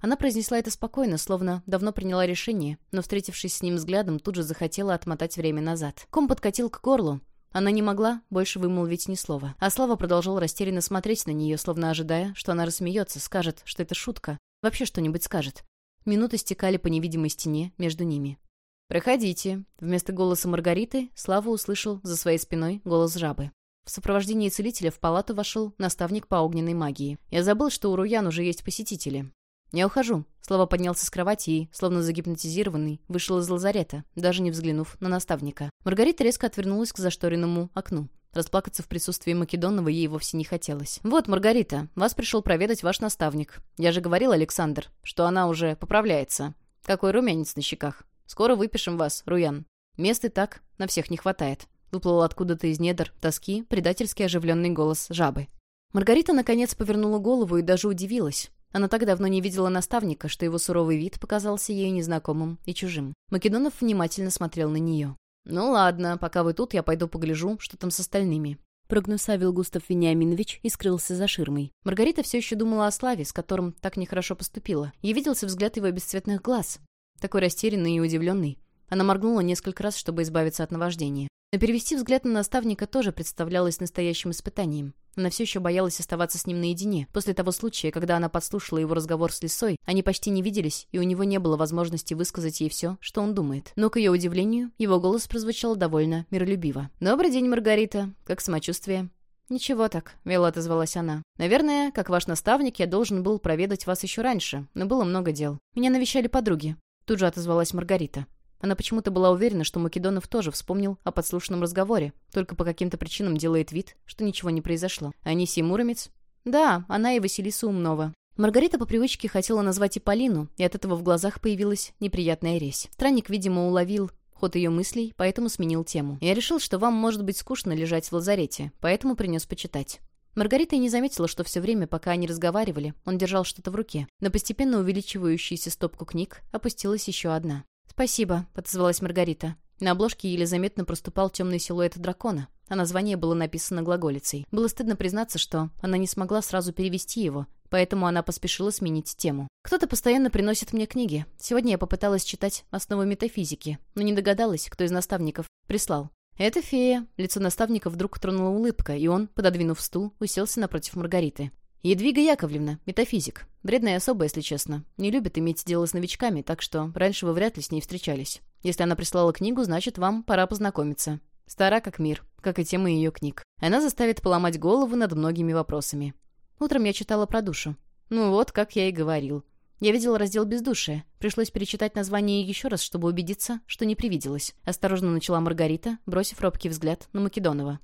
Она произнесла это спокойно, словно давно приняла решение, но, встретившись с ним взглядом, тут же захотела отмотать время назад. Ком подкатил к горлу. Она не могла больше вымолвить ни слова. А Слава продолжал растерянно смотреть на нее, словно ожидая, что она рассмеется, скажет, что это шутка. Вообще что-нибудь скажет. Минуты стекали по невидимой стене между ними. «Проходите». Вместо голоса Маргариты Слава услышал за своей спиной голос жабы. В сопровождении целителя в палату вошел наставник по огненной магии. Я забыл, что у Руян уже есть посетители. «Я ухожу». Слава поднялся с кровати и, словно загипнотизированный, вышел из лазарета, даже не взглянув на наставника. Маргарита резко отвернулась к зашторенному окну. Расплакаться в присутствии Македонова ей вовсе не хотелось. «Вот, Маргарита, вас пришел проведать ваш наставник. Я же говорил, Александр, что она уже поправляется. Какой румянец на щеках. Скоро выпишем вас, Руян. Мест и так на всех не хватает». Выплыл откуда-то из недр тоски предательски оживленный голос жабы. Маргарита, наконец, повернула голову и даже удивилась. Она так давно не видела наставника, что его суровый вид показался ей незнакомым и чужим. Македонов внимательно смотрел на нее. «Ну ладно, пока вы тут, я пойду погляжу, что там с остальными». Прогнусавил Густав Вениаминович и скрылся за ширмой. Маргарита все еще думала о Славе, с которым так нехорошо поступила. Ей виделся взгляд его бесцветных глаз такой растерянный и удивленный. Она моргнула несколько раз, чтобы избавиться от наваждения. Но перевести взгляд на наставника тоже представлялось настоящим испытанием. Она все еще боялась оставаться с ним наедине. После того случая, когда она подслушала его разговор с Лисой, они почти не виделись, и у него не было возможности высказать ей все, что он думает. Но, к ее удивлению, его голос прозвучал довольно миролюбиво. «Добрый день, Маргарита. Как самочувствие?» «Ничего так», — вяло отозвалась она. «Наверное, как ваш наставник, я должен был проведать вас еще раньше, но было много дел. Меня навещали подруги. Тут же отозвалась Маргарита. Она почему-то была уверена, что Македонов тоже вспомнил о подслушанном разговоре, только по каким-то причинам делает вид, что ничего не произошло. А Анисия Муромец? Да, она и Василиса Умнова. Маргарита по привычке хотела назвать и Полину, и от этого в глазах появилась неприятная резь. Странник, видимо, уловил ход ее мыслей, поэтому сменил тему. «Я решил, что вам может быть скучно лежать в лазарете, поэтому принес почитать. Маргарита и не заметила, что все время, пока они разговаривали, он держал что-то в руке. На постепенно увеличивающуюся стопку книг опустилась еще одна. «Спасибо», — отозвалась Маргарита. На обложке еле заметно проступал темный силуэт дракона, а название было написано глаголицей. Было стыдно признаться, что она не смогла сразу перевести его, поэтому она поспешила сменить тему. «Кто-то постоянно приносит мне книги. Сегодня я попыталась читать основы метафизики, но не догадалась, кто из наставников прислал. «Это фея». Лицо наставника вдруг тронула улыбка, и он, пододвинув стул, уселся напротив Маргариты. «Едвига Яковлевна, метафизик. Вредная особа, если честно. Не любит иметь дело с новичками, так что раньше вы вряд ли с ней встречались. Если она прислала книгу, значит, вам пора познакомиться. Стара как мир, как и тема ее книг. Она заставит поломать голову над многими вопросами. Утром я читала про душу. Ну вот, как я и говорил. Я видела раздел бездушия. Пришлось перечитать название еще раз, чтобы убедиться, что не привиделось. Осторожно начала Маргарита, бросив робкий взгляд на Македонова.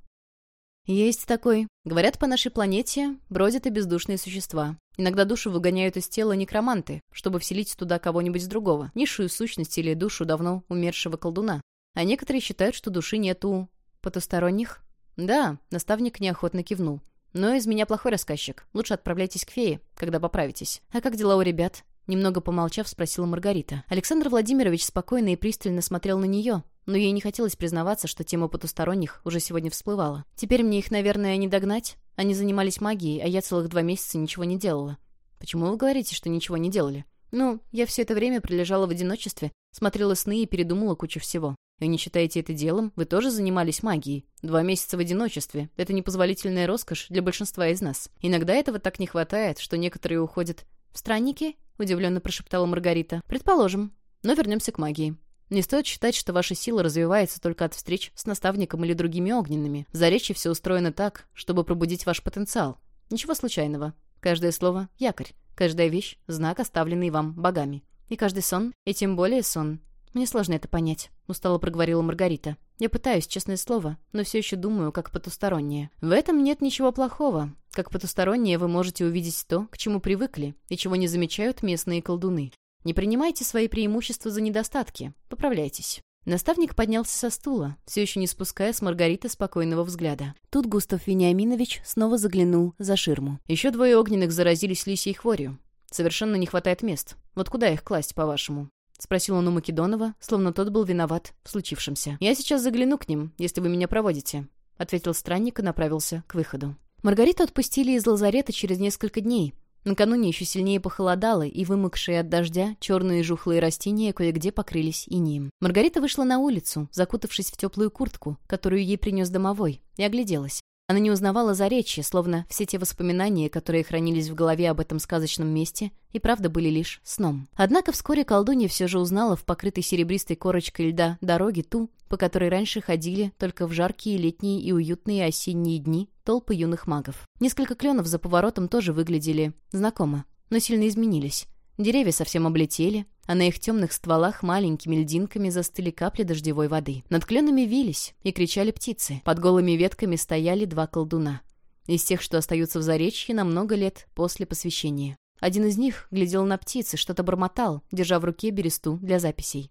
«Есть такой. Говорят, по нашей планете бродят и бездушные существа. Иногда душу выгоняют из тела некроманты, чтобы вселить туда кого-нибудь другого, низшую сущность или душу давно умершего колдуна. А некоторые считают, что души нет у... потусторонних?» «Да», — наставник неохотно кивнул. «Но из меня плохой рассказчик. Лучше отправляйтесь к фее, когда поправитесь. А как дела у ребят?» Немного помолчав, спросила Маргарита. Александр Владимирович спокойно и пристально смотрел на нее, но ей не хотелось признаваться, что тема потусторонних уже сегодня всплывала. «Теперь мне их, наверное, не догнать. Они занимались магией, а я целых два месяца ничего не делала». «Почему вы говорите, что ничего не делали?» «Ну, я все это время пролежала в одиночестве, смотрела сны и передумала кучу всего. И не считаете это делом? Вы тоже занимались магией. Два месяца в одиночестве. Это непозволительная роскошь для большинства из нас. Иногда этого так не хватает, что некоторые уходят в странники, удивленно прошептала Маргарита. «Предположим. Но вернемся к магии. Не стоит считать, что ваша сила развивается только от встреч с наставником или другими огненными. В Заречье все устроено так, чтобы пробудить ваш потенциал. Ничего случайного. Каждое слово — якорь. Каждая вещь — знак, оставленный вам богами. И каждый сон, и тем более сон. Мне сложно это понять», — устало проговорила Маргарита. «Я пытаюсь, честное слово, но все еще думаю, как потустороннее. В этом нет ничего плохого. Как потустороннее вы можете увидеть то, к чему привыкли, и чего не замечают местные колдуны. Не принимайте свои преимущества за недостатки. Поправляйтесь». Наставник поднялся со стула, все еще не спуская с Маргариты спокойного взгляда. Тут Густав Вениаминович снова заглянул за ширму. Еще двое огненных заразились лисьей хворью. Совершенно не хватает мест. Вот куда их класть, по-вашему? — спросил он у Македонова, словно тот был виноват в случившемся. «Я сейчас загляну к ним, если вы меня проводите», — ответил странник и направился к выходу. Маргариту отпустили из лазарета через несколько дней. Накануне еще сильнее похолодало, и вымокшие от дождя черные жухлые растения кое-где покрылись инием. Маргарита вышла на улицу, закутавшись в теплую куртку, которую ей принес домовой, и огляделась. Она не узнавала заречье, словно все те воспоминания, которые хранились в голове об этом сказочном месте, и правда были лишь сном. Однако вскоре колдунья все же узнала в покрытой серебристой корочкой льда дороге ту, по которой раньше ходили только в жаркие летние и уютные осенние дни толпы юных магов. Несколько кленов за поворотом тоже выглядели знакомо, но сильно изменились. Деревья совсем облетели, а на их темных стволах маленькими льдинками застыли капли дождевой воды. Над кленами вились и кричали птицы. Под голыми ветками стояли два колдуна. Из тех, что остаются в Заречье на много лет после посвящения. Один из них глядел на птицы, что-то бормотал, держа в руке бересту для записей.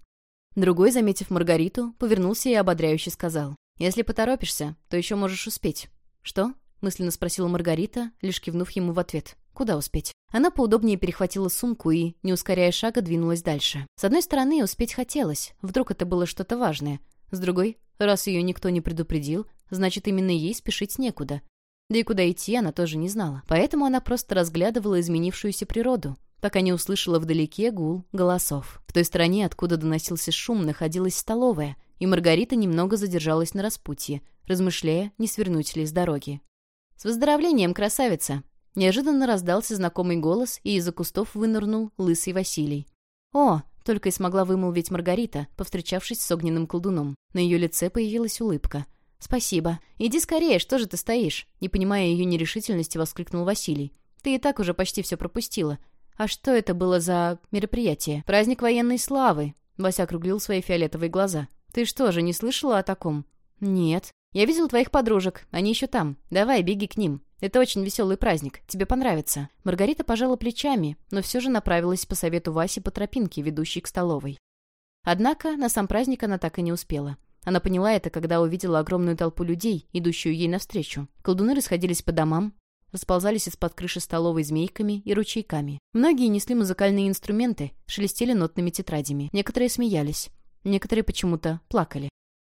Другой, заметив Маргариту, повернулся и ободряюще сказал. «Если поторопишься, то еще можешь успеть». «Что?» — мысленно спросила Маргарита, лишь кивнув ему в ответ. Куда успеть? Она поудобнее перехватила сумку и, не ускоряя шага, двинулась дальше. С одной стороны, успеть хотелось. Вдруг это было что-то важное. С другой, раз ее никто не предупредил, значит, именно ей спешить некуда. Да и куда идти она тоже не знала. Поэтому она просто разглядывала изменившуюся природу, пока не услышала вдалеке гул голосов. В той стороне, откуда доносился шум, находилась столовая, и Маргарита немного задержалась на распутье, размышляя, не свернуть ли с дороги. «С выздоровлением, красавица!» Неожиданно раздался знакомый голос, и из-за кустов вынырнул лысый Василий. «О!» — только и смогла вымолвить Маргарита, повстречавшись с огненным колдуном. На ее лице появилась улыбка. «Спасибо. Иди скорее, что же ты стоишь?» Не понимая ее нерешительности, воскликнул Василий. «Ты и так уже почти все пропустила. А что это было за мероприятие? Праздник военной славы!» Вася округлил свои фиолетовые глаза. «Ты что же, не слышала о таком?» «Нет. Я видел твоих подружек. Они еще там. Давай, беги к ним. Это очень веселый праздник. Тебе понравится». Маргарита пожала плечами, но все же направилась по совету Васи по тропинке, ведущей к столовой. Однако на сам праздник она так и не успела. Она поняла это, когда увидела огромную толпу людей, идущую ей навстречу. Колдуны расходились по домам, расползались из-под крыши столовой змейками и ручейками. Многие несли музыкальные инструменты, шелестели нотными тетрадями. Некоторые смеялись, некоторые почему-то плакали.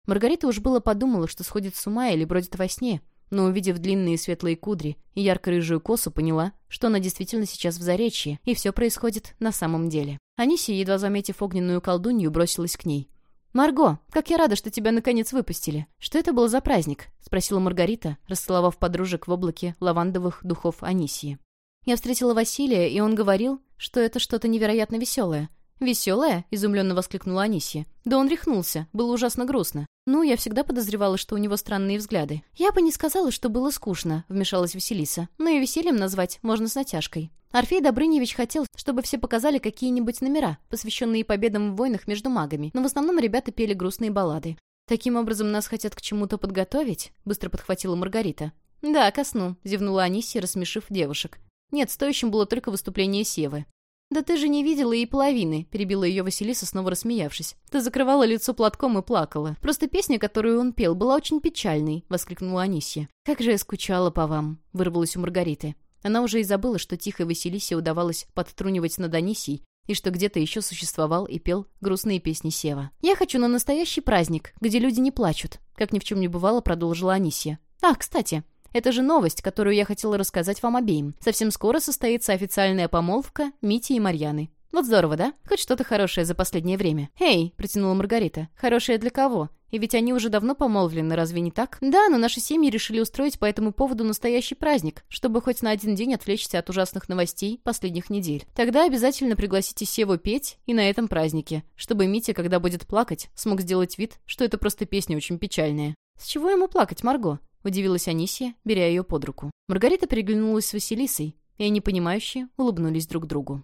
Маргарита уж было подумала, что сходит с ума или бродит во сне, но, увидев длинные светлые кудри и ярко-рыжую косу, поняла, что она действительно сейчас в Заречье, и все происходит на самом деле. Анисия, едва заметив огненную колдунью, бросилась к ней. «Марго, как я рада, что тебя наконец выпустили. Что это был за праздник?» — спросила Маргарита, расцеловав подружек в облаке лавандовых духов Анисии. «Я встретила Василия, и он говорил, что это что-то невероятно веселое. «Веселая?» — изумленно воскликнула Анисия. «Да он рехнулся. Было ужасно грустно. Ну, я всегда подозревала, что у него странные взгляды. Я бы не сказала, что было скучно», — вмешалась Василиса. «Но и весельем назвать можно с натяжкой. Орфей Добрыневич хотел, чтобы все показали какие-нибудь номера, посвященные победам в войнах между магами, но в основном ребята пели грустные баллады. «Таким образом нас хотят к чему-то подготовить?» — быстро подхватила Маргарита. «Да, ко сну», — зевнула Анисия, рассмешив девушек. Нет, стоящим было только выступление Севы. «Да ты же не видела и половины», — перебила ее Василиса, снова рассмеявшись. «Ты закрывала лицо платком и плакала. Просто песня, которую он пел, была очень печальной», — воскликнула Анисия. «Как же я скучала по вам», — вырвалась у Маргариты. Она уже и забыла, что тихой Василисе удавалось подтрунивать над Анисией, и что где-то еще существовал и пел грустные песни Сева. «Я хочу на настоящий праздник, где люди не плачут», — как ни в чем не бывало, продолжила Анисия. «А, кстати, это же новость, которую я хотела рассказать вам обеим. Совсем скоро состоится официальная помолвка Мити и Марьяны. Вот здорово, да? Хоть что-то хорошее за последнее время. «Эй!» — протянула Маргарита. «Хорошее для кого? И ведь они уже давно помолвлены, разве не так? Да, но наши семьи решили устроить по этому поводу настоящий праздник, чтобы хоть на один день отвлечься от ужасных новостей последних недель. Тогда обязательно пригласите Севу петь и на этом празднике, чтобы Митя, когда будет плакать, смог сделать вид, что это просто песня очень печальная. С чего ему плакать, Марго? — удивилась Анисия, беря ее под руку. Маргарита переглянулась с Василисой, и они, понимающие, улыбнулись друг другу.